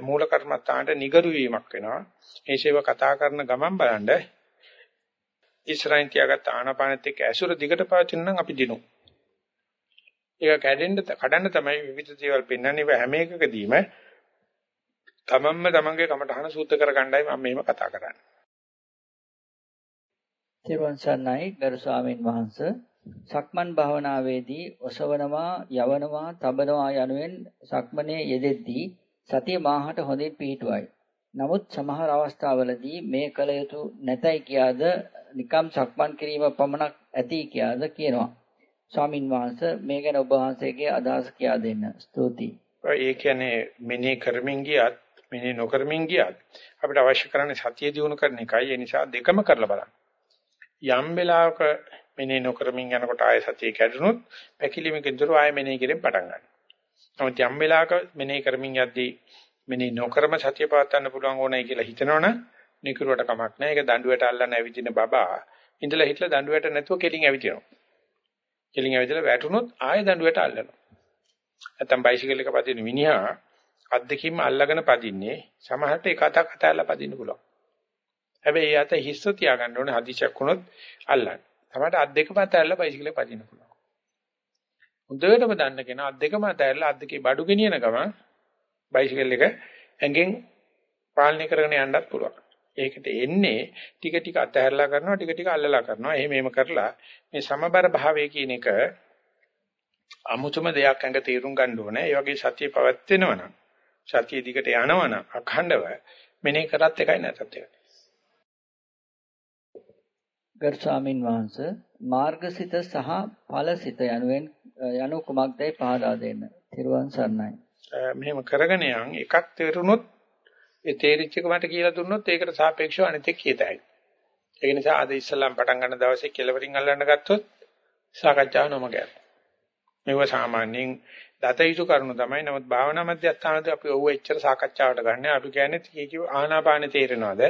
මූල කර්මස්ථානට නිගරු වීමක් වෙනවා. මේ ශේව කතා කරන ගමන් බලන්න ඉස්සරහින් තියාගත්ත ආනාපානෙත් එක්ක ඇසුර දිගට පවතින නම් අපි දිනු. ඒක කැඩෙන්න කඩන්න තමයි විවිධ දේවල් පෙන්වන්නේ හැම එකකදීම තමන්ම තමන්ගේ කමටහන සූත්‍ර කරගන්නයි මම මෙහෙම කතා කරන්නේ. තෙරුවන් සරණයි ගරු ස්වාමීන් වහන්සේ සක්මන් භාවනාවේදී ඔසවනවා යවනවා තබනවා යනුවෙන් සක්මනේ යෙදෙද්දී සතිය මාහට හොඳින් පිහිටුවයි. නමුත් සමහර අවස්ථාවලදී මේ කල යුතු නැතයි කියාද නිකම් සක්මන් කිරීම පමණක් ඇති කියාද කියනවා. ස්වාමින් වහන්සේ මේ ගැන ඔබ වහන්සේගේ අදහස කියා දෙන්න. ස්තුතියි. ඒ කියන්නේ මෙනේ කරමින් ගියත් මෙනේ නොකරමින් ගියත් අපිට අවශ්‍ය කරන්නේ සතිය දිනු කරන එකයි. ඒ නිසා දෙකම කරලා බලන්න. යම් වෙලාවක මෙනේ නොකරමින් යනකොට ආය සතිය කැඩුනොත් පැකිලිමකින් දොර ආය මෙනේ කිරීම පටන් ගන්නවා. නමුත් යම් වෙලාවක මෙනේ කරමින් යද්දී මෙනේ නොකරම සතිය පවත්වන්න පුළුවන් ඕනයි කියලා හිතනවනම් නිකුරුවට කමක් නැහැ. ඒක දඬුවට අල්ලන්න ඇවිදින බබා ඉඳලා හිටලා දඬුවට නැතුව කෙලින් ඇවිදිනවා. කෙලින් ඇවිදලා වැටුනොත් ආය දඬුවට අල්ලනවා. නැත්තම් බයිසිකල් එක පදින මිනිහා අත් දෙකින්ම අල්ලගෙන පදින්නේ සමහරට එක අතක් අතහැරලා පදින්න පුළුවන්. හැබැයි ඒ අත හිස්ස තියාගන්න ඕනේ හදිසියක් වුණොත් අල්ලන්න. තමයි අත් දෙකම අතහැරලා බයිසිකලේ පදින්න පුළුවන්. හොඳටම දන්න කෙනා අත් දෙකම අතහැරලා අත් දෙකේ බඩු ගෙනියන ගමන් බයිසිකල් එක ඇඟෙන් පාලනය කරගෙන යන්නත් පුළුවන්. ඒකට එන්නේ ටික ටික අතහැරලා කරනවා ටික ටික අල්ලලා කරනවා. එහෙම එහෙම කරලා මේ සමබර භාවය කියන එක අමුතුම දෙයක් අඟ තීරුම් ගන්න ඕනේ. ඒ වගේ සතිය පවත්වෙනවනම් සතිය දිගට යනවනම් අඛණ්ඩව මෙනේ කරත් එකයි නැතත් එකයි. ගරු ස්වාමින් වහන්සේ මාර්ගසිත සහ ඵලසිත යනුවෙන් යනු කුමක්දයි පහදා දෙන්න. තිරුවන් සරණයි. මෙහෙම කරගෙන යන් එකක් තේරුනොත් ඒ තේරිච්ච එක මට කියලා දුන්නොත් ඒකට සාපේක්ෂව අනිත් එක කියතයි. ඒක නිසා අද ඉස්සල්ලාම් පටන් ගන්න දවසේ කෙලවරින් අල්ලන්න ගත්තොත් සාකච්ඡාව නොමග යනවා. මේව සාමාන්‍යයෙන් දත යුතු කරුණු තමයි. නමුත් භාවනා මධ්‍යස්ථානදී අපි ඔව් එච්චර සාකච්ඡාවට ගන්න. අපි කියන්නේ කී කිව්ව ආනාපාන තේරෙනවද?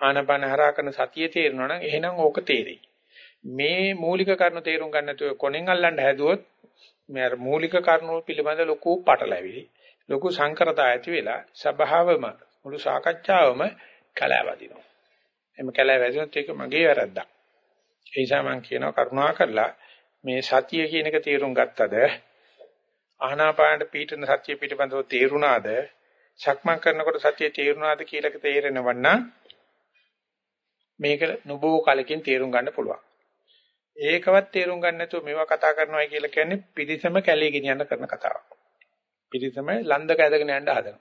ආනාපාන හරහා කරන සතිය තේරෙනවා නම් එහෙනම් ඕක තේරෙයි. මේ මූලික කරුණු තේරුම් ගන්න නැතුව කොනෙන් අල්ලන්න හැදුවොත් මේ අර මූලික කරුණු පිළිබඳ ලොකු පටලැවිලි ලොකු සංකරතා ඇති වෙලා සබාවම මුළු සාකච්ඡාවම කලාවදිනවා. එimhe කලාවැදිනොත් ඒක මගේ වැරද්දක්. ඒ නිසා මම කියනවා කරුණා කරලා මේ සතිය කියන එක තේරුම් ගත්තද ආනාපානට පීඨන සතිය පිටබඳව තේරුණාද සක්මන් කරනකොට සතිය තේරුණාද කියලා තේරෙනවන්න මේක නුබෝ කලකින් තේරුම් ගන්න පුළුවන්. ඒකවත් තේරුම් ගන්න නැතුව මේවා කතා කරනවා කියලා කියන්නේ පිරිසම කැලේ ගෙනියන්න කරන කතාවක්. පිරිසම ලන්දක ඇදගෙන යන්න හදනවා.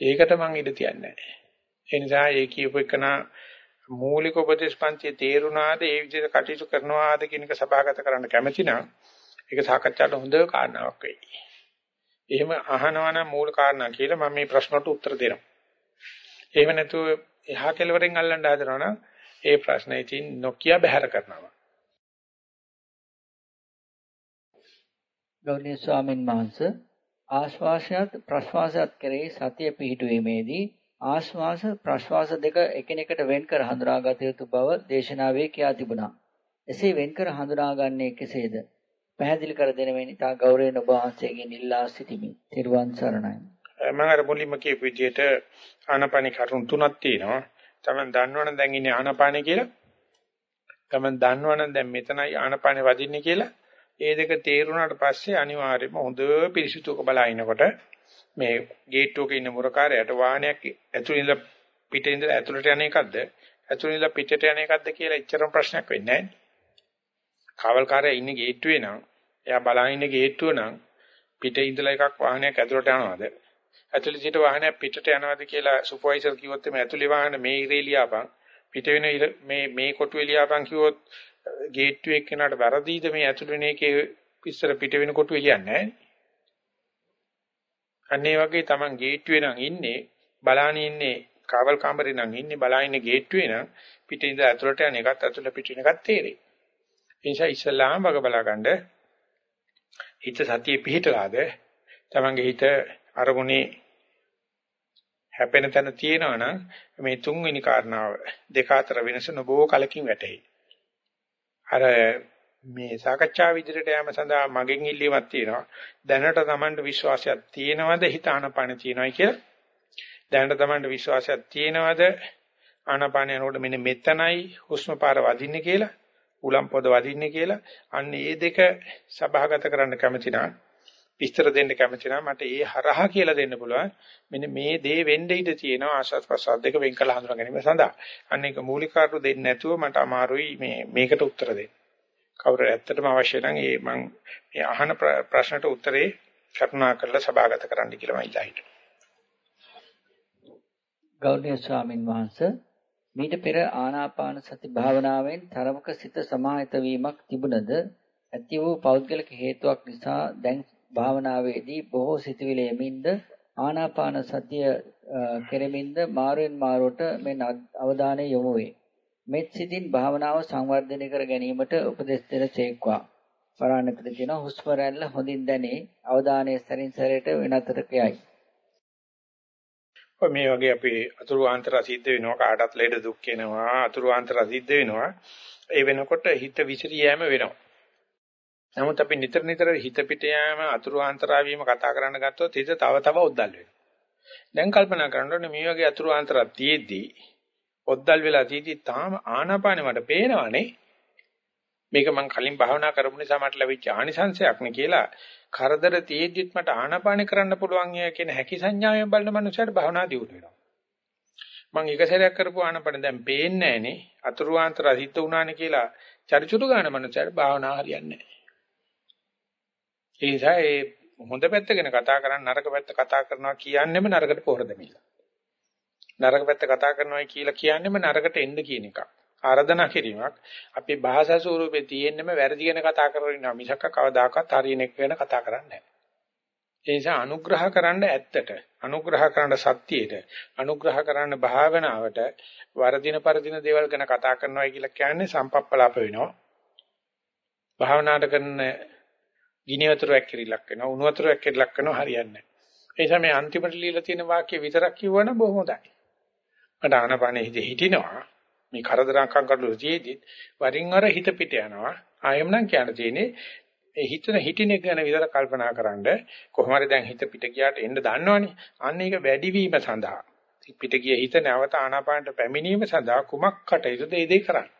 ඒකට මං ඉඩ තියන්නේ නැහැ. ඒ නිසා ඒ කියපු එකන මූලික උපදේශ පන්තියේ තේරුණාද ඒ විදිහට කටයුතු කරනවාද කියන එක සභාගත කරන්න කැමැති නම් ඒක සාකච්ඡාට හොඳ කාරණාවක් වෙයි. එහෙම අහනවා නම් මූල කාරණා කියලා මම මේ ප්‍රශ්නට උත්තර දෙනවා. එහෙම නැතුව එහා කෙළවරෙන් අල්ලන්න හදනවා නම් ඒ ප්‍රශ්නේ ඉතින් නොකිය බැහැර කරනවා. ගෞරවනීය ස්වාමින් වහන්සේ ආශ්වාසයත් ප්‍රශ්වාසයත් කෙරෙහි සතිය පිහිටුවීමේදී ආශ්වාස ප්‍රශ්වාස දෙක එකිනෙකට වෙන්කර හඳුනාගත යුතු බව දේශනාවේ කියා තිබුණා. එසේ වෙන්කර හඳුනාගන්නේ කෙසේද? පැහැදිලි කර දෙන මෙනි තා ගෞරවයෙන් ඔබ වහන්සේගෙන් ඉල්ලා සිටිමි. ත්‍රිවන් සරණයි. මම අර මුලින්ම කියපු විදිහට ආනාපානි කරුණු තුනක් තියෙනවා. තමන් දන්නවනම් දැන් ඉන්නේ ආනාපානෙ කියලා. තමන් දන්නවනම් දැන් මෙතනයි ආනාපානෙ වදින්නේ කියලා. ඒ දෙක තේරුණාට පස්සේ අනිවාර්යයෙන්ම හොඳ පිරිසිදුක බලනකොට මේ ගේට්ටුවක ඉන්න මුරකාරයට වාහනයක් ඇතුළේ ඉඳලා පිටේ ඉඳලා ඇතුළට යන එකක්ද? ඇතුළේ ඉඳලා පිටට යන එකක්ද කියලා එච්චරම ප්‍රශ්නයක් වෙන්නේ නැහැ. කාවල්කාරයා ඉන්නේ ගේට්ටුවේ නම් එයා බලන ඉන්නේ ගේට්ටුව නම් පිටේ ඉඳලා එකක් වාහනයක් ඇතුළට යනවාද? ඇතුළේ සිට වාහනයක් පිටට යනවාද කියලා සුපර්වයිසර් කිව්වොත් මේ ඇතුළේ වාහන මේ ඉරේ ලියාපන් පිට වෙන මේ මේ කොටුවේ ලියාපන් කිව්වොත් ගේට්ටුවේ එක්කනට වැරදීද මේ ඇතුළේ නේකේ ඉස්සර පිට වෙන කොටුවේ ලියන්නේ නැහැ. අන්නේ වගේ Taman ගේට්ටුවේ නම් ඉන්නේ බලාන ඉන්නේ කාවල් කාමරේ නම් ඉන්නේ බලා ඉන්නේ ගේට්ටුවේ නම් පිටින් ඉඳලා ඇතුළට යන එකත් ඇතුළ පිටින් එකත් තේරෙයි. ඒ නිසා ඉස්සල්ලාම වග බලාගන්න හිත සතියේ පිහිටලාද Tamanගේ හිත අරමුණේ හැපෙන තැන තියෙනවා නම් මේ තුන්වෙනි කාරණාව දෙක අතර වෙනස නොබෝ කලකින් වැටහෙයි. අර මේ සාකච්ඡා විදිහට යෑම සඳහා මගෙන් ඉල්ලීමක් තියෙනවා. දැනට Tamanට විශ්වාසයක් තියෙනවද හිත ආනපාන තියෙනවයි කියලා? දැනට Tamanට විශ්වාසයක් තියෙනවද ආනපාන යනකොට මෙන්න මෙතනයි හුස්ම පාර වදින්නේ කියලා? උලම් පොද වදින්නේ කියලා? අන්න ඒ දෙක සභාගත කරන්න කැමති නම් විස්තර දෙන්න කැමති නම් මට ඒ හරහා කියලා දෙන්න පුළුවන්. මෙන්න මේ දේ වෙන්න ඉඩ තියෙනවා ආශාස් ප්‍රසාද දෙක වෙන් කළ හඳුනා ගැනීම සඳහා. අන්න ඒක මූලික කාර්ය දෙන්නේ නැතුව මට අමාරුයි මේ මේකට උත්තර දෙන්න. කවුරු ඇත්තටම අවශ්‍ය නම් ඒ මම මේ අහන ප්‍රශ්නට උත්තරේ කරුණා කරලා සභාගත කරන්න කියලා මම ඉල්ලා හිටියා. ගෞරවනීය ස්වාමින් වහන්සේ මීට පෙර ආනාපාන සති භාවනාවෙන් තරමක සිත සමාහිත වීමක් තිබුණද ඇති වූ පෞද්ගලික හේතුවක් නිසා දැන් භාවනාවේදී බොහෝ සිතුවිලි එමින්ද ආනාපාන සතිය කෙරෙමින්ද මාරුවෙන් මාරුවට මේ අවධානය යොමු වේ. මෙත් සිතින් භාවනාව සංවර්ධනය කර ගැනීමට උපදෙස් දෙන චේක්වා. පරාණතර කියන හුස්ම රැල්ල හොඳින් දැනේ අවධානය සරින් සරයට වෙනතට යයි. මේ වගේ අපේ අතුරු ආන්තර සිද්ධ වෙනවා කාටත් ලෙඩ දුක් වෙනවා අතුරු ආන්තර සිද්ධ වෙනවා ඒ වෙනකොට හිත විසිරී යෑම වෙනවා නමුත් අපි නිතර නිතර හිත පිට යෑම අතුරු ආන්තරාවීම කතා කරන්න ගත්තොත් හිත තව තව ඔද්දල් වෙනවා. දැන් කල්පනා කරනකොට මේ වගේ අතුරු ආන්තරක් තියෙද්දී ඔද්දල් වෙලා තියෙද්දී තාම ආනාපානෙ මට පේනවනේ. මේක මම කලින් භාවනා කරපු නිසා මට ලැබිච්ච ආනිසංශයක් නේ කියලා කරදර තියෙද්දිත් මට ආනාපානෙ කරන්න පුළුවන් කියන හැකි සංඥාවෙන් බලන මනුස්සයට භාවනා දියුණු වෙනවා. මම එක සැරයක් කරපු ආනාපානෙ දැන් පේන්නේ නැහනේ. අතුරු ආන්තර හිත උනානේ කියලා චරිචුරු ගන්න මනුස්සයට භාවනා හරියන්නේ නැහැ. ඒ නිසා ඒ හොඳ පැත්ත ගැන කතා කරන් නරක පැත්ත කතා කරනවා කියන්නෙම නරකට පොහොර දෙමිලා. නරක පැත්ත කතා කරනවා කියලා කියන්නෙම නරකට එන්න කියන එකක්. ආරාධනා කිරීමක්. අපි භාෂා ස්වරූපේ තියෙන්නෙම වැරදි ගැන කතා කරනවා මිසක් කවදාකවත් හරියන එක ගැන කතා කරන්නේ නැහැ. ඒ නිසා අනුග්‍රහ කරන්න ඇත්තට, අනුග්‍රහ කරන්න සත්‍යයට, අනුග්‍රහ කරන්න භාවනාවට වරදින පරදින දේවල් ගැන කතා කරනවා කියලා කියන්නේ සම්පප්පලාප වෙනවා. භාවනාට කරන ගිනි වතුරක් කිරිලක් වෙනවා උණු වතුරක් කිරිලක් කරනවා හරියන්නේ නැහැ. ඒ නිසා මේ අන්තිමට ලියලා තියෙන වාක්‍ය විතරක් කිව්වනම් බොහොම හොඳයි. මට ආනපනෙ හිත හිටිනවා. මේ කරදරංකම් කඩලු තියේදී වරින් වර හිත පිට යනවා. ආයෙම නම් කියන්න තියෙන්නේ ඒ හිතන හිටින එක ගැන විතර කල්පනා කරන්ඩ කොහොම හරි දැන් හිත පිට ගියාට එන්න දන්නවනේ. අන්න ඒක වැඩිවීම සඳහා පිට ගිය හිත නැවත ආනාපානට පැමිණීම සඳහා කුමක් කටයුතුද ඒ දේ කරන්නේ.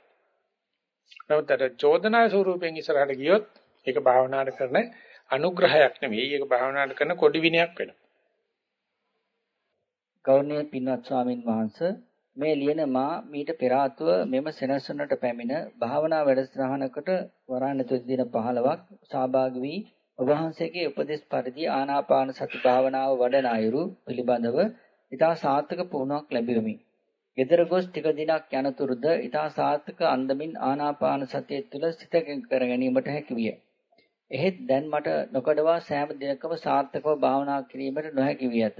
නමුත් අර චෝදනා ස්වරූපයෙන් ඉස්සරහට ගියොත් ඒක භාවනාවට කරන අනුග්‍රහයක් නෙවෙයි. ඒක භාවනාවට කරන කොඩි විනයක් වෙනවා. ගෞරවනීය පින්වත් ස්වාමින් වහන්සේ මේ ලියන මා මීට පෙර ආතුව මෙම සෙනසුනට පැමිණ භාවනා වැඩසටහනකට වරාණතු දින 15ක් සහභාගී වී ඔබ වහන්සේගේ උපදෙස් පරිදි ආනාපාන සති භාවනාව වඩන අයුරු පිළිබඳව ඉතා සාර්ථක පුහුණුවක් ලැබෙමි. ගෙදර ගොස් ටික දිනක් යනතුරුද ඉතා සාර්ථක අන්දමින් ආනාපාන සතිය තුළ සිත කර ගැනීමට හැකි විය. එහෙත් දැන් මට නොකඩවා සෑම දිනකම සාර්ථකව භාවනා කිරීමට නොහැකි වී ඇත.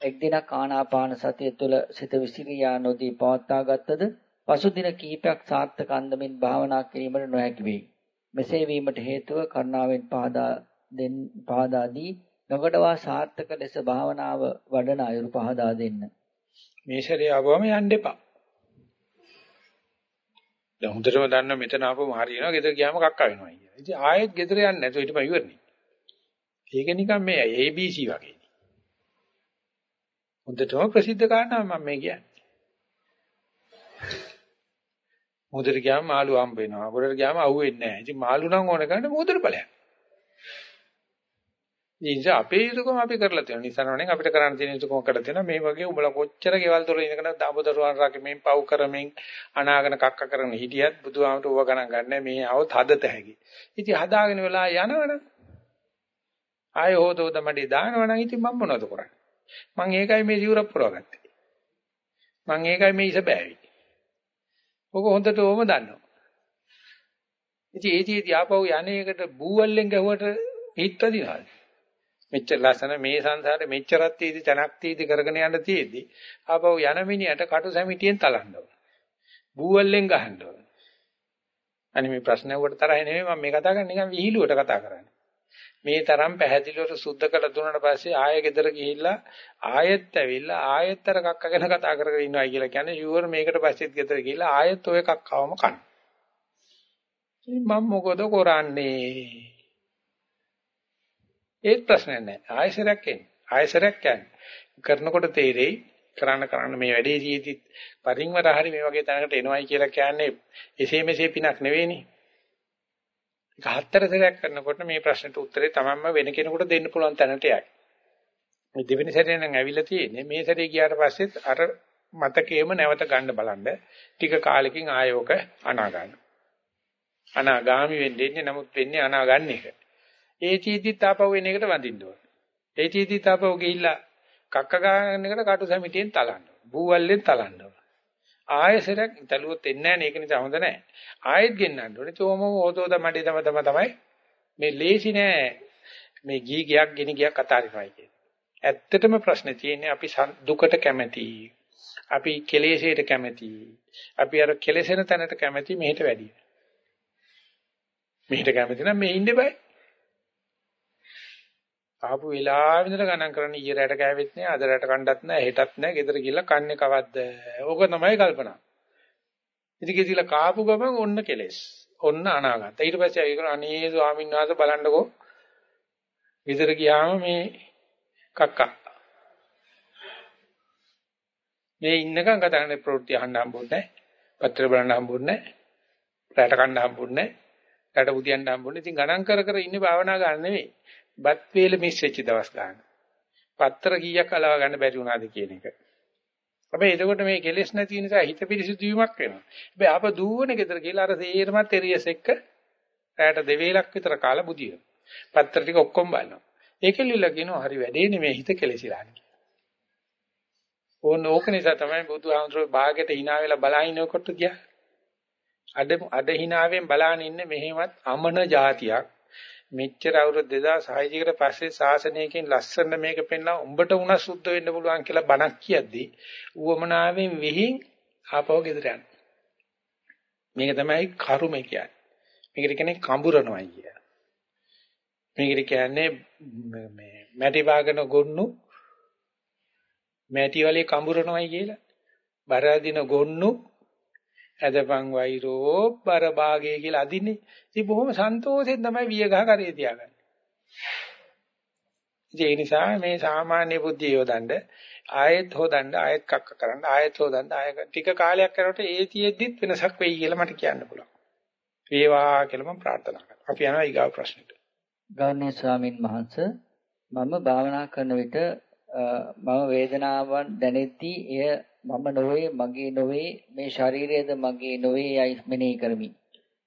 එක් දිනක් ආනාපාන සතිය තුළ සිත විසිරියා නොදී පවත්වා ගත්තද පසු දින කිහිපයක් සාර්ථක අන්දමින් භාවනා කිරීමට නොහැකි වෙයි. මෙසේ වීමට හේතුව කරුණාවෙන් පහදා දෙන් පහදා දී නොකඩවා සාර්ථක ලෙස භාවනාව වඩන අයුරු පහදා දෙන්න. මේ ශරීරය ආවම යන්න එපා. දැන් හොඳටම දන්න මෙතන ආපුවම හරියනවා ගෙදර ගියාම කක්ක වෙනවා කියලා. ඉතින් ආයෙත් ගෙදර යන්නේ නැතුව ඊට පස්සේ ඉවරනේ. ඒක නිකන් මේ ABC වගේ. හොඳටම ප්‍රසිද්ධ කාරණා මම මේ කියන්නේ. මොහොතට ගියාම මාළු හම්බ වෙනවා. ගොඩට ගියාම අහුවෙන්නේ නැහැ. ඉතින් මාළු නම් ඕන කරන්නේ මොහොතට ඵලයක්. ඉතින් අපේ යුතුයකම අපි කරලා තියෙනවා. නිසනවනේ අපිට කරන්න තියෙන යුතුයකම කරලා තියෙනවා. මේ වගේ උඹලා කොච්චර ගෙවල් දොර ඉඳගෙන දාබදරුවන් රකිමින් පව් කරමින් අනාගන කක්ක කරන හිටියත් බුදුහාමට ඌව ගණන් ගන්නෑ. මේ આવොත් හදත හැකි. ඉතින් හදාගෙන වෙලා යනවනම් ආය හොතෝද මඩේ දානවනම් ඉතින් මම මොනවද කරන්නේ? මං ඒකයි මේ සිවුරක් පුරවගත්තේ. මං ඒකයි මේ ඉස බෑවි. ඔක හොඳට ඕම දන්නවා. ඉතින් ඒතිෙදි ආපහු යන්නේකට බූවල්ලෙන් ගැහුවට හිටවදිනාද? මෙච්චර ලස්සන මේ සංසාරේ මෙච්චරක් තීදි තනක් තීදි කරගෙන යන්න තියෙද්දි ආපහු යන මිනිහට කටු සැමිටියෙන් තලන්න ඕන. බූවල්ලෙන් ගහන්න ඕන. අනේ මේ ප්‍රශ්න වලට තරහ නෙමෙයි මම මේ කතා කරන්නේ නිකන් විහිළුවට කතා කරන්නේ. මේ තරම් පැහැදිලිවට සුද්ධ කළ දුන්නාට පස්සේ ආයෙ ගෙදර ගිහිල්ලා ආයෙත් ඇවිල්ලා ආයෙත් අර කක්ක ගැන කතා කරගෙන ඉන්නවා කියලා කියන්නේ ෂුවර් මේකට පස්සෙත් ගෙදර ගිහිල්ලා ආයෙත් ඔය කක්කවම කන. මම මොකද කරන්නේ? ඒත් ප්‍රශ්නයක් නැහැ. ආයසරයක් එන්නේ. ආයසරයක් කියන්නේ. කරනකොට තේරෙයි කරන්න කරන්න මේ වැඩේ ජීවිතේ පරිංවර හරි මේ වගේ තැනකට එනවයි කියලා කියන්නේ එසේ මෙසේ පිනක් නෙවෙයිනේ. ඒක හතර සැරයක් කරනකොට මේ ප්‍රශ්නට උත්තරේ තමන්ම වෙන කෙනෙකුට දෙන්න පුළුවන් තැනට යයි. මේ දෙවෙනි සැරේ නම් ඇවිල්ලා තියෙන්නේ මේ සැරේ ගියාට පස්සෙත් අර මතකයේම නැවත ගන්න බලන්න. ටික කාලෙකින් ආයෝක අනා ගන්න. අනාගාමි වෙන්නේ නමුත් වෙන්නේ අනාගන්න එක. ඒ චීතිත් ආපහු එන එකට වඳින්න ඕන. ඒ චීතිත් ආපහු ගිහිල්ලා කක්ක ගන්න එකට කටු සැමිටියෙන් තලන්න. බූවල්ලෙන් තලන්න ඕන. ආයෙසරක් තලුවොත් එන්නේ නැහැ ඒක නිසා හොඳ නැහැ. ආයෙත් ගෙන්නන්න ඕනේ. තෝම හොතෝද මඩේ තම තම තමයි මේ ලේසි නෑ මේ ගී ගියක් ගිනි ගියක් අතාරිනවයි කියන්නේ. ඇත්තටම ප්‍රශ්නේ තියෙන්නේ අපි දුකට කැමැති. අපි කෙලෙසයට කැමැති. අපි අර කෙලෙසෙන තැනට කැමැති මෙහෙට වැඩි. මෙහෙට කැමැති නම් මේ ඉන්න බෑ. ආපු වෙලාවෙ ඉඳලා ගණන් කරන්න ඊය රැට කෑවෙත් නෑ අද රැට කණ්ඩත් නෑ හෙටත් නෑ ගෙදර ගිහලා කන්නේ කවද්ද ඕක තමයි කල්පනා ඉතින් කිසිලා කාපු ගමන් ඔන්න කෙලෙස් ඔන්න අනාගත. ඊට පස්සේ ඒක අනේ ස්වාමීන් වහන්සේ බලන්නකෝ. විතර ගියාම මේ කක්කා. මේ ඉන්නකම් කතා කරන්නේ ප්‍රවෘත්ති අහන්න හම්බුන්නේ නැහැ. පත්‍ර බලන්න හම්බුන්නේ නැහැ. රැට කන්න හම්බුන්නේ නැහැ. රැට බුදියන්න හම්බුන්නේ. ඉතින් ගණන් කර කර ඉන්නේ භාවනා ගන්න නෙවෙයි. බත් වේල මිස් වෙච්ච දවස් ගන්න. පත්‍ර කීයක් අලව ගන්න බැරි වුණාද කියන එක. හැබැයි එතකොට මේ කෙලෙස් නැති නිසා හිත පිරිසිදු වීමක් වෙනවා. හැබැයි ආප දුවන ගෙදර කියලා අර තේරමත් එරියස් එක්ක රැට දෙවේලක් විතර කාලා බුදිය. පත්‍ර ටික ඔක්කොම බලනවා. ඒකෙලිලා කියනවා හරි වැඩේ නෙමෙයි හිත කෙලෙසිලා නේ. ඕන ඕක නිසා තමයි බුදුහාමුදුරුවෝ භාගයට hina වෙලා බලහිනකොට ගියා. අද අද hinaවෙන් බලාගෙන ඉන්නේ මෙහෙමත් අමන જાතියක්. මෙච්චර අවුරුදු 2600 කට පස්සේ ශාසනයකින් ලස්සන මේක පෙන්නා උඹට උනා සුද්ධ වෙන්න පුළුවන් කියලා බණක් කියද්දි ඌවමනාවෙන් විහිං ආපහු ගෙදර යන. මේක තමයි කරුම කියන්නේ. මේකට කියන්නේ කඹරනවා කිය. මේකට කියන්නේ මේ මැටි වාගෙන ගොන්නු මැටි වලේ කඹරනවායි කියලා. බරදින ගොන්නු ඇදපන් වෛරෝ බර භාගය කියලා අදින්නේ. ඉතින් බොහොම සන්තෝෂෙන් තමයි විය ගහ කරේ තියාගන්නේ. ඒ නිසා මේ සාමාන්‍ය බුද්ධිය යොදන්න ආයෙත් හොදන්න ආයෙත් කක්ක කරන්න ආයෙත් හොදන්න ආයෙ ටික කාලයක් කරනකොට ඒ තියෙද්දිත් වෙනසක් වෙයි කියලා මට කියන්න පුළුවන්. වේවා කියලා මම ප්‍රාර්ථනා කරනවා. අපි යනවා ඊගාව ප්‍රශ්නෙට. ගෞරවනීය ස්වාමින් වහන්සේ මම භාවනා කරන විට මම වේදනාවන් දැනෙද්දී එය මම නොවේ මගේ නොවේ මේ ශරීරයද මගේ නොවේ යයි මෙනෙහි කරමි.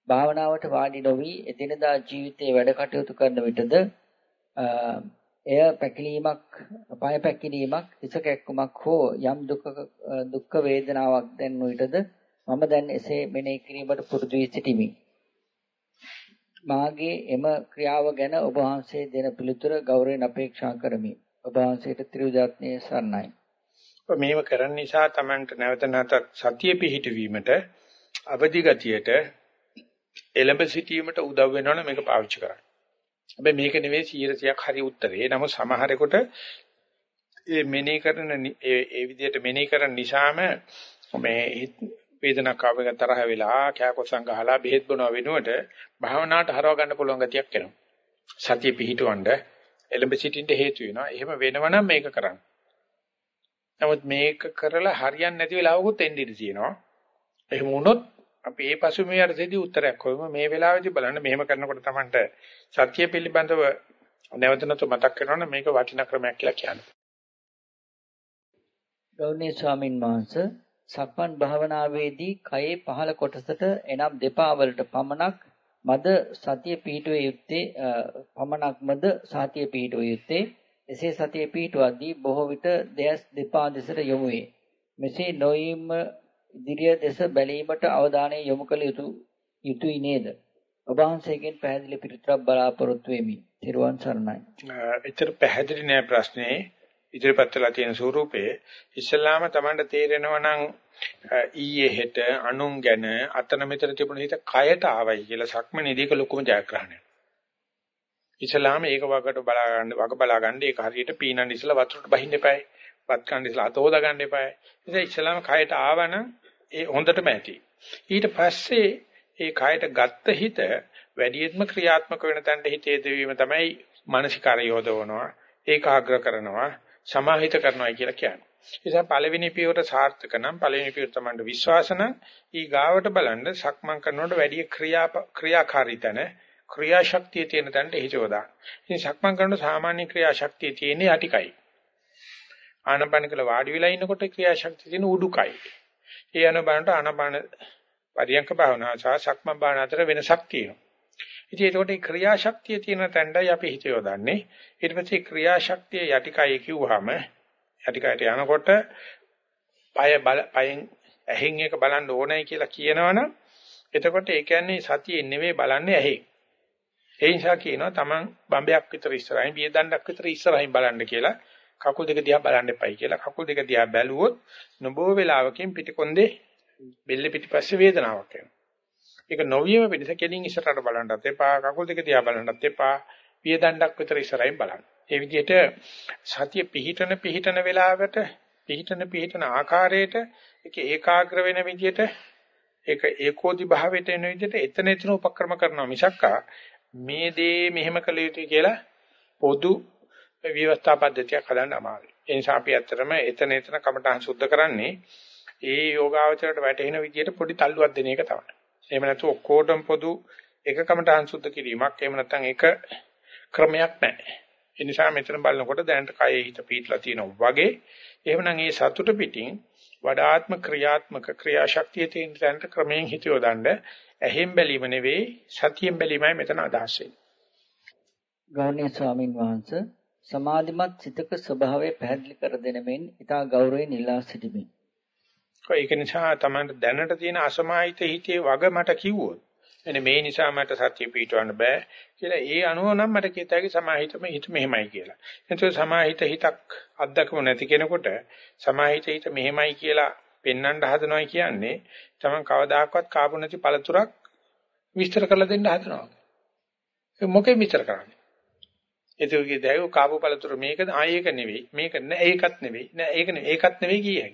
භාවනාවට වාඩි නොවි එදිනදා ජීවිතයේ වැඩ කටයුතු කරන විටද එය පැකිලීමක් පාය පැකිලීමක් හිස කැක්කුමක් හෝ යම් දුක දුක් වේදනාවක් දැන් විටද මම දැන් එසේ මෙනෙහි කිරීමට පුරුදු වී සිටිමි. මාගේ එම ක්‍රියාව ගැන ඔබ වහන්සේ දෙන පිළිතුර ගෞරවයෙන් අපේක්ෂා කරමි. ඔබ වහන්සේට ත්‍රිවිධාත්මයේ සරණයි. මේව කරන නිසා Tamanට නැවත නැවතත් සතිය පිහිටවීමට අවදි ගතියට එළඹ සිටීමට උදව් වෙනවනේ මේක පාවිච්චි කරන්න. හැබැයි මේක නෙවෙයි 100ක් හරි උත්තරේ. නමුත් සමහරෙකුට ඒ මෙනෙහි කරන ඒ ඒ විදිහට මෙනෙහි කරන නිසාම මේ වේදනාවක් ආවක තරහ වෙලා කෑකොසම් ගහලා බෙහෙත් බොනව වෙනුවට භාවනාවට හරව ගන්න පුළුවන් ගතියක් එනවා. සතිය පිහිටවන්න එළඹ සිටින්න හේතු වෙනවා. එහෙම වෙනවනම් මේක කරන්න. නමුත් මේක කරලා හරියන්නේ නැති වෙලාවකුත් එන්න ඉඩ තියෙනවා. එහෙම වුණොත් අපි ඒ පසුබිමේදී උත්තරයක් හොයමු. මේ වෙලාවේදී බලන්න මෙහෙම කරනකොට Tamanට සත්‍ය පිළිබඳව නැවත නැවත මතක් කරනවනේ මේක වටිනා ක්‍රමයක් කියලා කියන්නේ. ගෞරවනීය ස්වාමින් වහන්සේ සක්මන් භාවනාවේදී කයේ පහළ කොටසට එනම් දෙපා වලට පමණක් මද සතිය පිහිටුවේ යුත්තේ පමණක්මද සතිය පිහිටුවේ යුත්තේ එසේ සතිය පිහිටුවද්දී බොහෝ විට දෙයස් දෙපා දෙසට යොමු වේ. මෙසේ නොයීම ඉදිරිය දෙස බැලීමට අවධානය යොමු කළ යුතු යුතුයි නේද? ඔබ වහන්සේගෙන් පැහැදිලි පිළිතුරක් බලාපොරොත්තු වෙමි. ත්‍රිවන් සරණයි. එතර පැහැදිලි නෑ ප්‍රශ්නේ. ඉදිරිපත් වෙලා තියෙන ස්වරූපේ ඉස්ලාම තමන්ට තේරෙනවා නම් ඊයේ හෙට අනුන් ගැන අතන මෙතන තිබුණ හිත කයට ආවයි කියලා සක්මනේදීක ලොකුම ජයග්‍රහණයක්. ඉස්ලාම ඒක වගට බලා ගන්න වග බලා ගන්න ඒක හරියට පීනන් ඉස්සලා වතුරට බහින්න එපායි. වත් කන්න ඉස්සලා අත හොදා ගන්න එපායි. ඉතින් ඉස්ලාම කයට ආවනම් ඒ හොඳටම ඇති. ඊට පස්සේ ඒ කයට ගත්ත හිත වැඩියෙන්ම ක්‍රියාත්මක වෙන තැනට හිතේ දෙවීම තමයි මානසිකාරය යොදවනවා. ඒකාග්‍ර කරනවා. සමාහිත කරනවා කියලා කියන්නේ. ඒ නිසා පළවෙනි පියවර සාර්ථක නම් පළවෙනි පියවර තමයි විශ්වාස නම් ඊ ගාවට බලන්න සක්මන් කරනකොට වැඩි ක්‍රියා ක්‍රියාකාරී තැන ක්‍රියාශක්තිය තියෙන තැනට හිතවදා. ඉතින් සක්මන් කරනකොට සාමාන්‍ය ක්‍රියාශක්තිය තියෙන්නේ යටිකයි. ආනපන කළ වාඩි වෙලා ඉන්නකොට ක්‍රියාශක්තිය තියෙන උඩුකයි. ඒ යන බලනට ආනපන පරියංක භාවනාව සහ සක්මන් භාවනාව අතර වෙනසක් තියෙනවා. ඉතින් ඒකට ක්‍රියාශක්තිය තියෙන තැනටයි අපි හිත යොදන්නේ. ඊට පස්සේ ක්‍රියාශක්තිය යටිකය කිව්වහම යටිකයට යනකොට පය බල පයෙන් ඇහෙන් එක බලන්න ඕනයි කියලා කියනවනම් එතකොට ඒ කියන්නේ සතියේ නෙවෙයි බලන්නේ ඇහි. ඒ නිසා කියනවා Taman බම්බයක් විතර ඉස්සරහින් බිය දණ්ඩක් විතර ඉස්සරහින් බලන්න කියලා කකුල් දෙක දිහා බලන්න එපයි කියලා කකුල් දෙක දිහා බැලුවොත් නොබෝ වෙලාවකින් පිටිකොන්දේ බෙල්ල පිටිපස්සේ වේදනාවක් එනවා. ඒක නොවියම පිටස කෙලින් ඉස්සරහට බලන්නත් එපා කකුල් දෙක දිහා බලන්නත් එපා බිය දණ්ඩක් විතර ඉස්සරහින් බලන්න. ඒ විදිහට සතිය පිහිටන පිහිටන වෙලාවට පිහිටන පිහිටන ආකාරයට ඒක ඒකාග්‍ර වෙන විදිහට ඒක ඒකෝදි භාවයට එන විදිහට එතන එතන උපක්‍රම කරනවා මිසක්කා මේ දේ මෙහෙම කළ යුතුයි කියලා පොදු විවස්ථා පද්ධතියක් හදන්න අමාරුයි. ඒ නිසා අපි ඇත්තටම එතන එතන කමටහන් සුද්ධ කරන්නේ ඒ යෝගාවචරයට වැටෙන විදිහට පොඩි තල්ලුවක් දෙන එක තමයි. එහෙම නැතු ඔක්කොටම පොදු එක කමටහන් සුද්ධ කිරීමක් එහෙම නැත්නම් එක ක්‍රමයක් නැහැ. ඒ නිසා මෙතන බලනකොට දැනට කයේ හිත පීట్లా තියෙනවා වගේ එහෙමනම් මේ සතුට පිටින් වඩාත්ම ක්‍රියාත්මක ක්‍රියාශක්තිය තියෙන තැනට ක්‍රමයෙන් හිත යොදන්න ඇහෙන් බැලීම නෙවෙයි සතියෙන් බැලීමයි මෙතන අදහස් වෙන්නේ. ස්වාමින් වහන්සේ සමාධිමත් සිතක ස්වභාවය පැහැදිලි කර දෙන මෙන් ඊට ගෞරවයෙන් ඉල්ලා සිටිමි. ඒක නිසා තමයි දැනට තියෙන අසමාහිත හිතේ වග මට කිව්වොත් එනේ මේ නිසා මට සත්‍ය පිටවන්න බෑ කියලා ඒ අනුව නම් මට කියතයි සමාහිතම හිත මෙහෙමයි කියලා. එතකොට සමාහිත හිතක් අත්දකම නැති කෙනෙකුට සමාහිත හිත මෙහෙමයි කියලා පෙන්වන්න හදනවා කියන්නේ තමන් කවදාකවත් කාපු නැති පළතුරක් විස්තර කරලා දෙන්න හදනවා. ඒ මොකෙන් විස්තර කරන්නේ? ඒතුගේ දැයෝ කාපු පළතුර මේකද ආයේක නෙවෙයි මේක නෑ ඒකත් නෙවෙයි නෑ ඒක නෙවෙයි ඒකත් නෙවෙයි කියයි.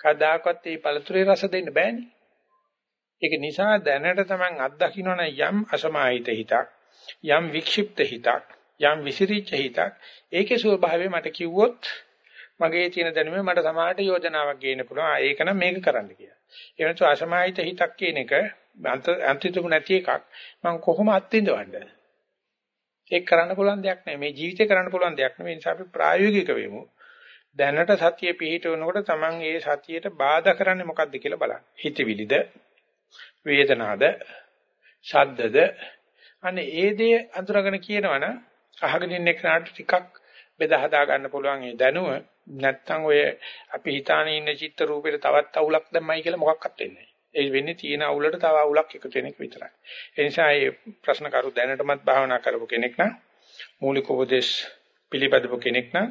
කවදාකවත් මේ පළතුරේ රස දෙන්න බෑනේ. ඒක නිසා දැනට තමන් අත්දකින්න යම් අසමාහිත හිතක් යම් වික්ෂිප්ත හිතක් යම් විසිරිච්ච හිතක් ඒකේ ස්වභාවය මට කිව්වොත් මගේ තියෙන දැනුම මට සමාහට යෝජනාවක් ගේන්න පුළුවන්. ඒක නම් මේක කරන්න කියලා. ඒ වෙනතු අසමාහිත හිතක් කියන එක අන්තිතුම නැති එකක්. මම කොහොම අත්විඳවන්නද? ඒක කරන්න පුළුවන් දෙයක් නෙමෙයි. මේ ජීවිතේ කරන්න පුළුවන් දෙයක් නෙමෙයි. ඒ නිසා අපි ප්‍රායෝගික වෙමු. දැනට සතිය පිහිටවනකොට Taman ඒ සතියට බාධා කරන්නේ මොකද්ද කියලා බලන්න. හිතවිලිද වේදනාද ශබ්දද අනේ ඒ දේ අඳුරගෙන කියනවනම් අහගෙන ඉන්න කෙනාට ටිකක් බෙදා හදා ගන්න පුළුවන් ඒ දැනුව නැත්තම් ඔය අපි හිතාන ඉන්න චිත්ත රූපෙට තවත් අවුලක් දැම්මයි කියලා මොකක්වත් වෙන්නේ නැහැ. ඒ වෙන්නේ තියෙන අවුලට තව අවුලක් එකතු වෙන එක විතරයි. ඒ නිසා මේ ප්‍රශ්න කරු දැනටමත් භාවනා කරපු කෙනෙක් නම් මූලික උපදේශ පිළිපදපු කෙනෙක් නම්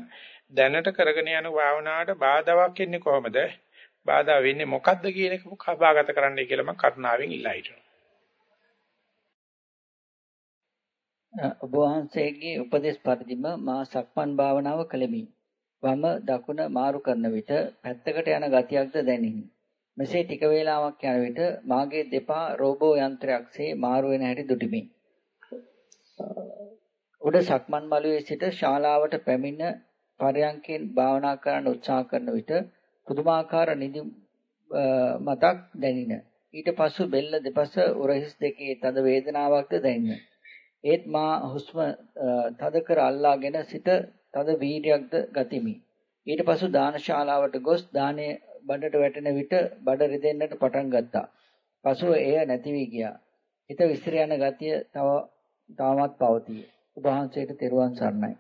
දැනට කරගෙන යන භාවනාවට බාධාවක් එන්නේ කොහොමද? බාධා වෙන්නේ මොකද්ද කියන එක කපාගත කරන්නයි කියලා මම කරුණාවෙන් ඉල්ලා හිටිනවා. ඔබ වහන්සේගේ උපදේශ පරිදිම මා සක්මන් භාවනාව කළෙමි. වම දකුණ මාරු කරන විට පැත්තකට යන ගතියක්ද දැනිනි. මෙසේ ටික වේලාවක් යන විට මාගේ දෙපා රෝබෝ යන්ත්‍රයක්සේ මාරු වෙන හැටි දුටිමි. උඩ සක්මන් මළුවේ සිට ශාලාවට පැමිණ පරයන්කෙන් භාවනා කරන්න උත්සාහ කරන විට පුදුමාකාර නිදි මතක් දැනින. ඊට පසු බෙල්ල දෙපස උරහිස් දෙකේ තද වේදනාවක්ද දැනින. ඒත් මා හුස්ම තද කර අල්ලාගෙන සිට තද වීර්යයක්ද ගතිමි. ඊට පසු දානශාලාවට ගොස් දානේ බඩට වැටෙන විට බඩ රිදෙන්නට පටන් ගත්තා. පසුව එය නැති වී ගියා. හිත විසිර යන ගතිය තව තාමත් පවතී. ඔබ වහන්සේට තෙරුවන් සරණයි.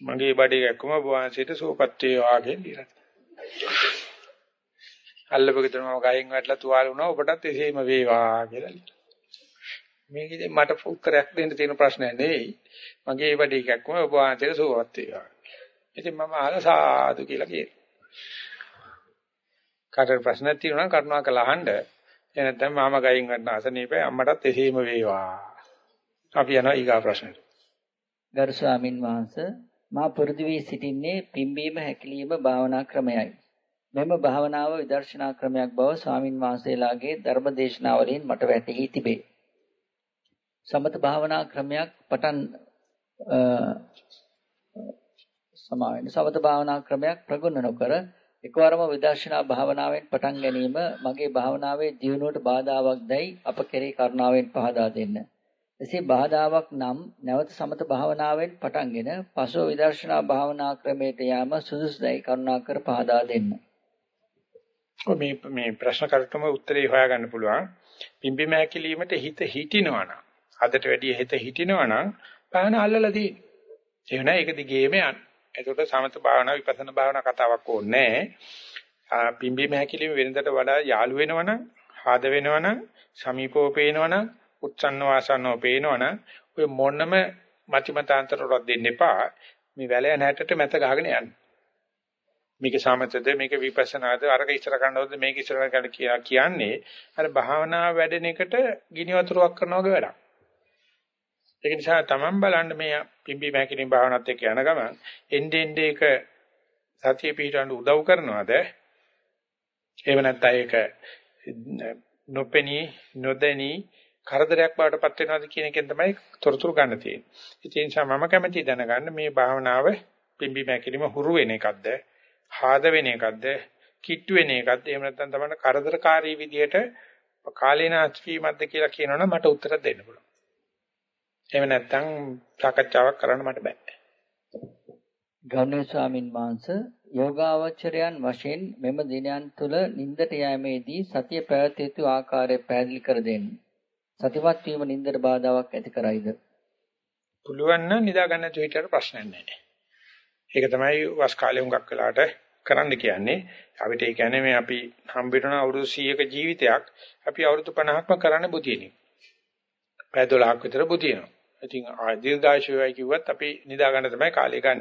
මගේ බඩේ ගැක්කම ඔබ වහන්සේට සුවපත් වේවා කියලා. අල්ලපගෙදර මම ගහෙන් වැටලා තුවාල වුණා ඔබටත් එසේම වේවා කියලා. මේක ඉතින් මට උත්තරයක් දෙන්න තියෙන ප්‍රශ්නයක් නෙවෙයි. මගේ වැඩි එකක් වුණා ඔබ වහන්සේට සුවවත් වේවා. ඉතින් මම අහලා සාදු කියලා කියනවා. කාටට ප්‍රශ්නයක් තියෙනවා නම් කරුණා කළා අහන්න. එහෙ නැත්නම් මාම ගයින් ගන්න අසනීපේ අම්මටත් එසේම වේවා. අපි යනවා ඊගා ප්‍රශ්නෙට. ගරු ස්වාමින් වහන්සේ මා පුරුදු වී සිටින්නේ පිම්බීම හැකිලිම භාවනා ක්‍රමයයි. මෙම භාවනාව විදර්ශනා ක්‍රමයක් බව ස්වාමින් වහන්සේලාගේ ධර්ම දේශනාවලින් මට වැටහි තිබේ. සමත භාවනා ක්‍රමයක් පටන් සමාවෙන සමත භාවනා ක්‍රමයක් ප්‍රගුණ නොකර එකවරම විදර්ශනා භාවනාවෙන් පටන් ගැනීම මගේ භාවනාවේ දියුණුවට බාධාවක් දැයි අප කෙරේ කරුණාවෙන් පහදා දෙන්න. එසේ බාධාවක් නම් නැවත සමත භාවනාවෙන් පටන්ගෙන පසුව විදර්ශනා භාවනා ක්‍රමයට යාම සුදුසුදයි කරුණාකර පහදා දෙන්න. මේ මේ ප්‍රශ්න කරටම උත්තරේ හොයාගන්න පුළුවන්. පිම්බිම හැකිලීමට හිත හිටිනවනම් අදට වැඩිය හිත හිටිනවනම් භාවන අල්ලලා තියෙන්නේ. ඒ වෙනා ඒක දිගේම යන්න. එතකොට සමත භාවනා විපස්සනා භාවනා කතාවක් ඕනේ නැහැ. පිම්බීම හැකිලිම වෙනදට වඩා යාළු වෙනවනම්, ආද වෙනවනම්, සමීපව පේනවනම්, උච්චන්න වාසන්නව පේනවනම් ඔය මොනම මතිමතාන්තරවලක් දෙන්න එපා. මේ වැලය නැටට මැත ගහගෙන යන්න. මේක සමතද මේක විපස්සනාද අරක ඉස්සර කරනවද මේක ඉස්සර කරන කියන්නේ අර භාවනා වැඩෙන එකට ගිනි වතුරක් කරනවා වගේ වැඩක්. ඒක නිසා තමන් බලන්න මේ පිම්බි මහැකිලින් භාවනාවත් එක්ක යන ගමන් එnde ende එක සතිය පිහිටවන්න උදව් කරනවද? එහෙම නැත්නම් ඒක නොපෙනී නොදැනී කරදරයක් බවට පත් වෙනවද කියන එකෙන් තමයි තොරතුරු ගන්න තියෙන්නේ. ඒ නිසා මම කැමැති දැනගන්න මේ භාවනාව පිම්බි මැකිලිම හුරු වෙන එකක්ද, හාද වෙන එකක්ද, කිට්ටු වෙන එකක්ද, එහෙම නැත්නම් තමයි කරදරකාරී විදියට කාලේනාස්ති වීමක්ද කියලා කියනවනම් මට උත්තර දෙන්න පුළුවන්. එහෙම නැත්නම් සාකච්ඡාවක් කරන්න මට බෑ. ගෞරවනීය ස්වාමින් වහන්සේ යෝගාවචරයන් වශයෙන් මෙම දිනයන් තුල නින්දට යෑමේදී සතිය පැවැත්විය යුතු ආකාරය පැහැදිලි කර දෙන්න. සතිපත් වීම නින්දට බාධාවක් ඇති කරයිද? පුළුවන් නම් නිදා ගන්න තු හිතට ප්‍රශ්නයක් නැහැ. ඒක තමයි වස් කාලේ හුඟක් වෙලාට කරන්න කියන්නේ. අපිට ඒ කියන්නේ මේ අපි හම්බෙන්න අවුරුදු 100ක ජීවිතයක් අපි අවුරුදු 50ක්ම කරන්න බුදියනේ. පැය 12ක් විතර බුදියනවා. ඉතින් දීර්ඝායුෂයයි කිව්වත් අපි නිදා ගන්න තමයි කාලය ගන්න.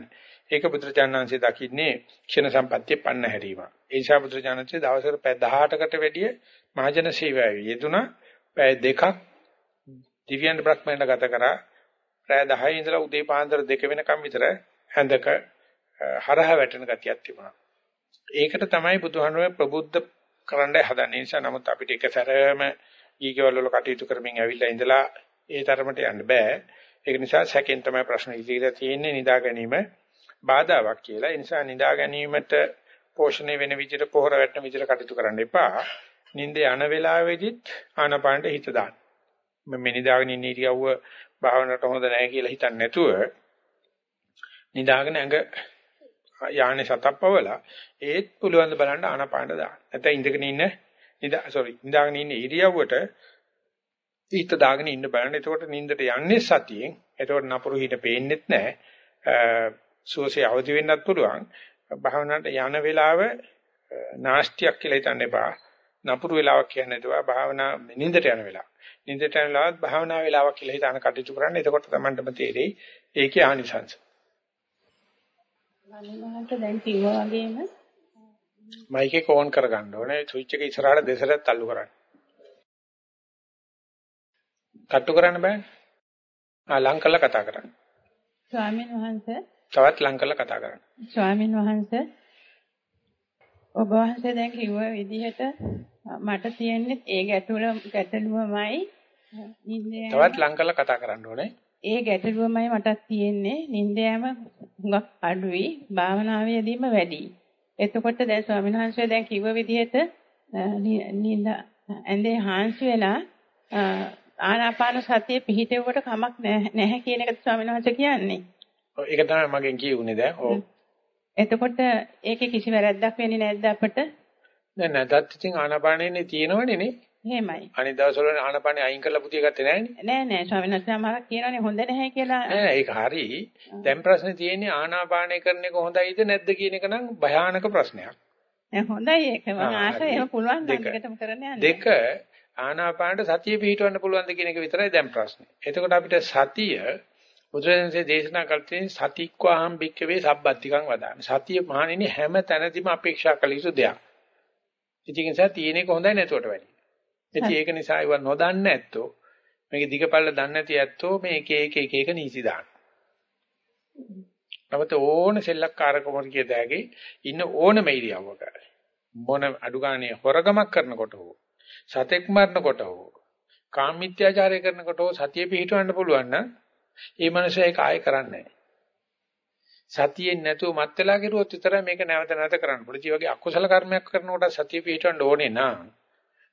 ඒක පුත්‍රචානන්සේ දකින්නේ ක්ෂණ සම්පත්තිය පන්න හැරීම. ඒ නිසා පුත්‍රචානන්සේ දවසකට පැය 18කට වැඩිය මහජන සේවාවේ යෙදුණා. පැය දෙකක් දිව්‍යන් බ්‍රහ්මයන්ට ගත කරා. පැය 10 ඉඳලා උදේ පාන්දර 2 වෙනකම් විතර හැඳක හරහ වැටෙන ගතියක් තිබුණා. ඒකට තමයි බුදුහාමුදුරුවෝ ප්‍රබුද්ධ කරන්නයි හදන්නේ. නිසා නමුත් අපිට එක සැරම ඊකවල වල කටයුතු කරමින් ඇවිල්ලා ඉඳලා ඒ තරමට යන්න බෑ. ඒක නිසා සැකෙන් තමයි ප්‍රශ්න ඉදිරියට තියෙන්නේ නිදා ගැනීම බාධාවක් කියලා. ඒ නිසා නිදා ගැනීමට පෝෂණය වෙන විදිහට පොහොර වැටෙන විදිහට කටයුතු කරන්න එපා. නිින්ද යන වෙලාවෙදිත් ආනපානට හිත දාන්න. මම නිදාගෙන ඉන්න ඉරියව්ව භාවනකට හොඳ නැහැ කියලා හිතන්නේ නැතුව නිදාගෙන ඇඟ යානේ සතප්පවලා ඒත් පුළුවන් ද බලන්න ආනපානට දාන්න. නැත්නම් ඉඳගෙන ඉන්න නිදා sorry නිදාගෙන ඉන්න ඉරියව්වට හිත දාගෙන ඉන්න බලන්න. එතකොට නිින්දට යන්නේ සතියෙන්. එතකොට නපුරු හිත පේන්නෙත් නැහැ. සුවසේ අවදි වෙන්නත් පුළුවන්. භාවනාවට යන වෙලාව නාස්තියක් කියලා හිතන්න එපා. නපුරු වෙලාවක් කියන්නේ නැතුව භාවනා නිින්දට යන වෙලාව. නිින්දට යන වෙලාවත් භාවනා වෙලාවක් කියලා හිතාන කටයුතු කරන්න. එතකොට තමන්ටම තේරෙයි ඒකේ ආනිසංස. මම දැන් කිව්වා වගේම මයික් එක ඕන් කරගන්න ඕනේ. ස්විච් එක ඉස්සරහට දෙසරත් අල්ලු කරන්න. කට්ටු කරන්න බෑනේ. ආ ලං කරලා කතා කරන්න. ස්වාමීන් වහන්සේ තවත් ලං කරලා කතා කරන්න. ස්වාමීන් වහන්සේ ඔබ වහන්සේ දැන් කිව්ව විදිහට මට තියෙන්නේ ඒ ගැටලුව ගැටලුවමයි නින්දේ තවත් ලං කරලා කතා කරන්න ඕනේ. ඒ ගැටලුවමයි මටත් තියෙන්නේ නින්දයම හුඟක් අඩුයි භාවනාවේදීම වැඩි. එතකොට දැන් ස්වාමීන් වහන්සේ දැන් කිව්ව විදිහට නින්ද ඇඳේ හාන්සි වෙලා ආනාපාන සතිය පිහිටෙවට කමක් නැහැ කියන එක ස්වාමීන් වහන්සේ කියන්නේ. ඔව් ඒක තමයි මගෙන් කියුනේ දැන්. ඔව්. එතකොට ඒකේ කිසි වැරැද්දක් වෙන්නේ නැද්ද අපිට? නෑ නැදත් ඉතින් ආනාපානෙන්නේ තියෙනවනේ නේ. එහෙමයි. අනිත් දවස්වල ආනාපානෙ අයින් කරලා පුතිය ගත්තේ නෑනේ. නෑ නෑ ස්වාමීන් වහන්සේ අමාරක් කියනවනේ හොඳ නැහැ කියලා. නෑ ඒක හරි. දැන් ප්‍රශ්නේ තියෙන්නේ ආනාපානය කරන එක හොඳයිද නැද්ද කියන එක නම් භයානක ප්‍රශ්නයක්. නෑ හොඳයි ඒක. මම ආසයි එහෙම පුළුවන් නම් දෙකටම කරන්න යන්න. දෙක ආනාපානට සතිය පිහිටවන්න පුළුවන්ද කියන එක විතරයි දැන් ප්‍රශ්නේ. එතකොට අපිට සතිය බුදුරජාණන්සේ දේශනා කළේ සතික්වාහම් භික්කවේ සබ්බත්තිකං වදාන. සතිය මහණෙනි හැම තැනදීම අපේක්ෂා කළ යුතු දෙයක්. ඉතින් ඒ නිසා තියෙන එක හොඳයි නැතුවට වැඩි. ඉතින් ඒක නිසා ඒව නොදන්න ඇත්තෝ මේක දිගපල්ල දන්නේ නැති ඇත්තෝ මේ එක එක එක එක නීති දාන. නමුත් ඕන සෙල්ලක්කාරකමර කියදාගේ ඉන්න ඕනම ඉරියව්වක මොන අඩු ගානේ හොරගමක් කරනකොට හෝ සතෙක් මරනකොට හෝ කාමීත්‍යාචාරය කරනකොට හෝ සතිය පිහිටවන්න පුළුවන් නම් ඒ මනුස්සයා ඒක ආයෙ කරන්නේ නැහැ. සතියෙන් නැතුව මත් වෙලා ගිරුවොත් විතරයි මේක නැවත නැවත කරන්න පුළුවන්. ඒ වගේ අකුසල කර්මයක් කරනකොට සතිය පිහිටවන්න ඕනේ නා.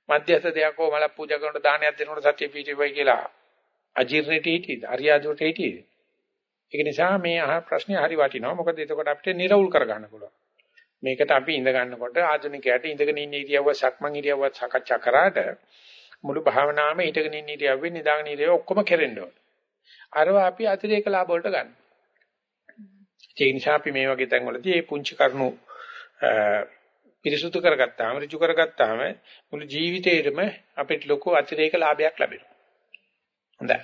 මධ්‍යස්ථ දෙයක් හෝ මල පූජා කරනකොට දානයක් දෙනකොට සතිය පිහිටවෙයි කියලා අජීර්ණයට හිටියද? අරියාදුවට හිටියද? ඒක නිසා මේ අහ ප්‍රශ්නේ හරි වටිනවා. මොකද එතකොට අපිට නිර්වුල් කරගන්න පුළුවන්. මේකට අපි ඉඳ ගන්නකොට ආධුනිකයට ඉඳගෙන ඉන්න ඉරියව්ව සක්මන් ඉරියව්ව සාකච්ඡා කරාට මුළු භාවනාවම හිටගෙන ඉන්න ඉරියව්වෙන් නිදාගෙන ඉරියව්ව ඔක්කොම කෙරෙන්න ඕනේ. අරව අපි අතිරේක ලාභ වලට ගන්න. ඒ නිසා අපි මේ වගේ තැන්වලදී මේ පුංචි කරුණු පිරිසුදු කරගත්තාම ඍජු කරගත්තාම මුළු ජීවිතේෙම අපිට ලොකු අතිරේක ලාභයක් ලැබෙනවා. හොඳයි.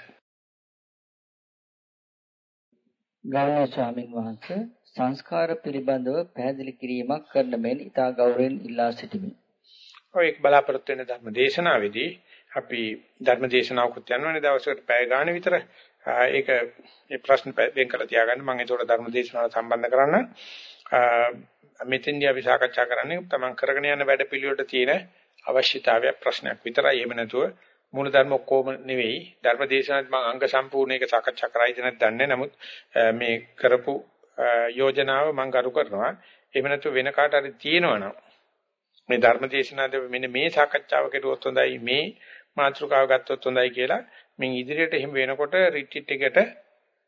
ගෞරවනීය ස්වාමින් වහන්සේ සංස්කාර පිළිබඳව පැහැදිලි කිරීමක් කරන මෙන් ඉතා ගෞරවයෙන් ඉල්ලා සිටිමි. ඔය එක් බලාපොරොත්තු වෙන ධර්ම දේශනාවේදී අපි ධර්ම දේශනාවකුත් යනවනේ දවසකට පැය ගාන විතර ඒක මේ ප්‍රශ්න වෙන් කරලා තියාගන්න මම ඒකට ධර්ම දේශනාවට සම්බන්ධ කරන්න මෙතෙන්දී අපි සාකච්ඡා කරන්නේ තමන් කරගෙන යන වැඩ පිළිවෙලට තියෙන අවශ්‍යතාවයක් ප්‍රශ්නයක් විතරයි. එහෙම නැතුව මූල ධර්ම ඔක්කොම නෙවෙයි. ධර්ම දේශනාත් මම අංග සම්පූර්ණ එක සාකච්ඡා කරයිද නැත්නම් දන්නේ නමුත් මේ කරපු යෝජනාව මම කරු කරනවා. එහෙම නැතුව වෙන කාට හරි තියෙනවනම් මේ ධර්ම දේශනාද මෙන්න මේ සාකච්ඡාව කෙරුවොත් හොඳයි මේ මාතෘකාව ගත්තොත් හොඳයි කියලා මින් ඉදිරියට එහෙම වෙනකොට රිට්‍රීට් එකට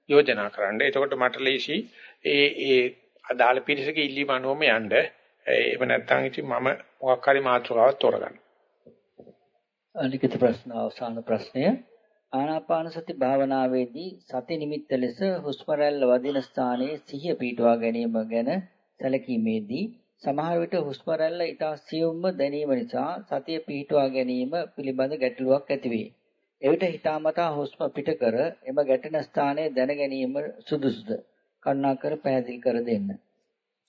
යෝජනා කරන්න. එතකොට මට ලේසි ඒ ඒ අදාළ පිරිසක ඉල්ලීම අනුවම යන්න. එහෙම නැත්නම් ඉතින් මම මොකක් හරි මාතෘකාවක් තෝරගන්න. ලිඛිත ප්‍රශ්න අවසාන ප්‍රශ්නය ආනාපාන සති භාවනාවේදී සති නිමිත්ත ලෙස හුස්ම රැල්ල වදින ස්ථානයේ සිහිය පිටවා ගැනීම ගැන සැලකීමේදී සමහර විට හුස්ම රැල්ල ඊට සියුම්ව දැනීම නිසා සතිය පිටවා ගැනීම පිළිබඳ ගැටලුවක් ඇතිවේ. එවිට හිතාමතා හුස්ම පිට කර එම ගැටෙන ස්ථානය දැන ගැනීම සුදුසුද? කරුණාකර පැහැදිලි කර දෙන්න.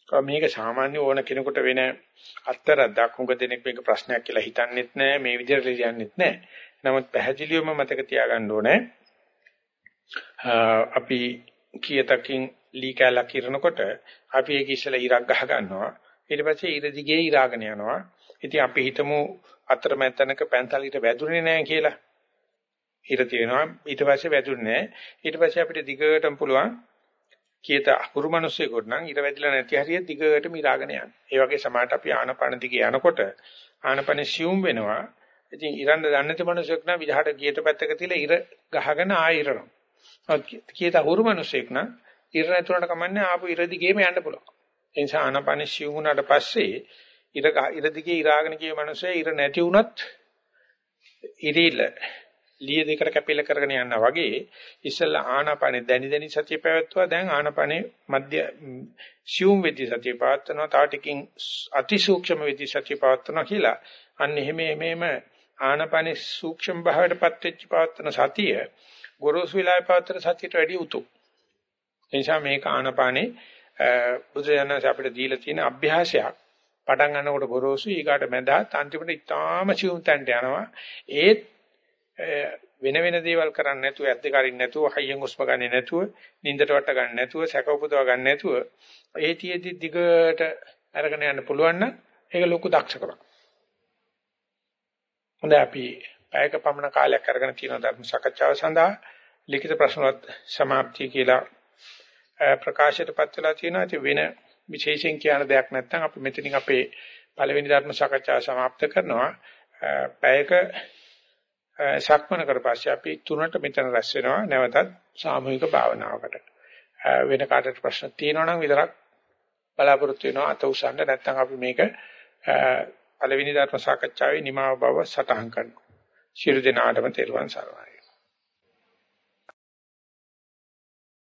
මේක සාමාන්‍ය ඕන කෙනෙකුට වෙන අත්තරක් හුඟ දෙනෙක් මේක ප්‍රශ්නයක් කියලා හිතන්නෙත් නැහැ මේ විදිහට ලියන්නෙත් නැහැ. නමුත් පැහැදිලිවම මතක තියාගන්න ඕනේ අපි කීයතකින් ලී කැලක් කිරනකොට අපි ඒක ඉස්සලා ඉරක් ගහ ගන්නවා. ඊට පස්සේ ඉර දිගේ ඉරාගෙන යනවා. ඉතින් අපි හිතමු අතරමැත්තනක පැන්තලිට වැදුනේ නැහැ කියලා. හිර තියෙනවා ඊට පස්සේ වැදුනේ නැහැ ඊට පස්සේ අපිට දිගටම පුළුවන් කීත අකුරු මිනිස්සෙකුට නම් ඊට වැදිලා නැති හරිය දිගටම ඉරාගෙන යන්න. ඒ වගේ සමාහට අපි ආනපන දිගේ යනකොට ආනපන සියුම් වෙනවා. ඉතින් ඉරන්න දන්නේ නැති මිනිස්සෙක් නම් විදහාට කීත පැත්තක තියලා ඉර ගහගෙන ආයෙරනවා. කීත අකුරු මිනිස්සෙක් නම් ඉර නැතුණට කමන්නේ ආපු ඉර දිගේම යන්න පුළුවන්. ඒ නිසා ආනපන සියුම් වුණාට පස්සේ ඉර ඉර දිගේ ඉරාගෙන ගිය මිනිස්සෙ ඉර නැති වුණත් ඉරිල ලිය දෙකට කැපිලා කරගෙන යනවා වගේ ඉස්සෙල්ලා ආනාපානෙ දැනි දැනි සතිය පැවැත්වුවා දැන් ආනාපානෙ මධ්‍ය සියුම් වෙදි සතිය පවත්වනවා තව ටිකින් අතිසූක්ෂම වෙදි සතිය පවත්වනවා කියලා අන්න එහෙම එහෙම ආනාපානෙ සූක්ෂම භාවයටපත් වෙච්ච පවත්වන සතිය ගොරෝසු විලාය පවත්වන සතියට වැඩිය උතුම් එනිසා මේක ආනාපානෙ බුදුරජාණන් අපිට දීලා තියෙන අභ්‍යාසයක්. පටන් ගන්නකොට ගොරෝසු ඊගාට මැදත් අන්තිමට ඉතාම සියුම් තැනට යනවා. ඒත් වෙන වෙන දේවල් කරන්නේ නැතුව ඇද්ද කරින්න නැතුව හයියෙන් උස්ම ගන්නේ නැතුව නින්දට වට ගන්න නැතුව සැක උපදව ගන්න නැතුව ඒතියෙදි දිගට අරගෙන යන්න පුළුවන් නම් ඒක ලොකු දක්ෂකමක්. හොඳයි අපි පැයක පමණ කාලයක් අරගෙන තියෙන ධර්ම සාකච්ඡාව සඳහා ලිඛිත ප්‍රශ්නවත් સમાප්තිය කියලා ප්‍රකාශයටපත් වෙලා තියෙනවා. ඉතින් වෙන විශේෂයෙන් කියන දෙයක් නැත්නම් අපි මෙතනින් අපේ පළවෙනි ධර්ම සාකච්ඡාව સમાප්ත කරනවා. පැයක සක්මන කරපස්සේ අපි තුනට මෙතන රැස් වෙනවා නැවතත් සාමූහික භාවනාවකට. වෙන කාටට ප්‍රශ්න තියෙනවා නම් විතරක් බලාපොරොත්තු වෙනවා අත උසන්න නැත්නම් අපි මේක පළවෙනි ධර්ම සාකච්ඡාවේ නිමාව බව සටහන් කරනවා. ශිරු දිනාටම තෙරුවන් සරණයි.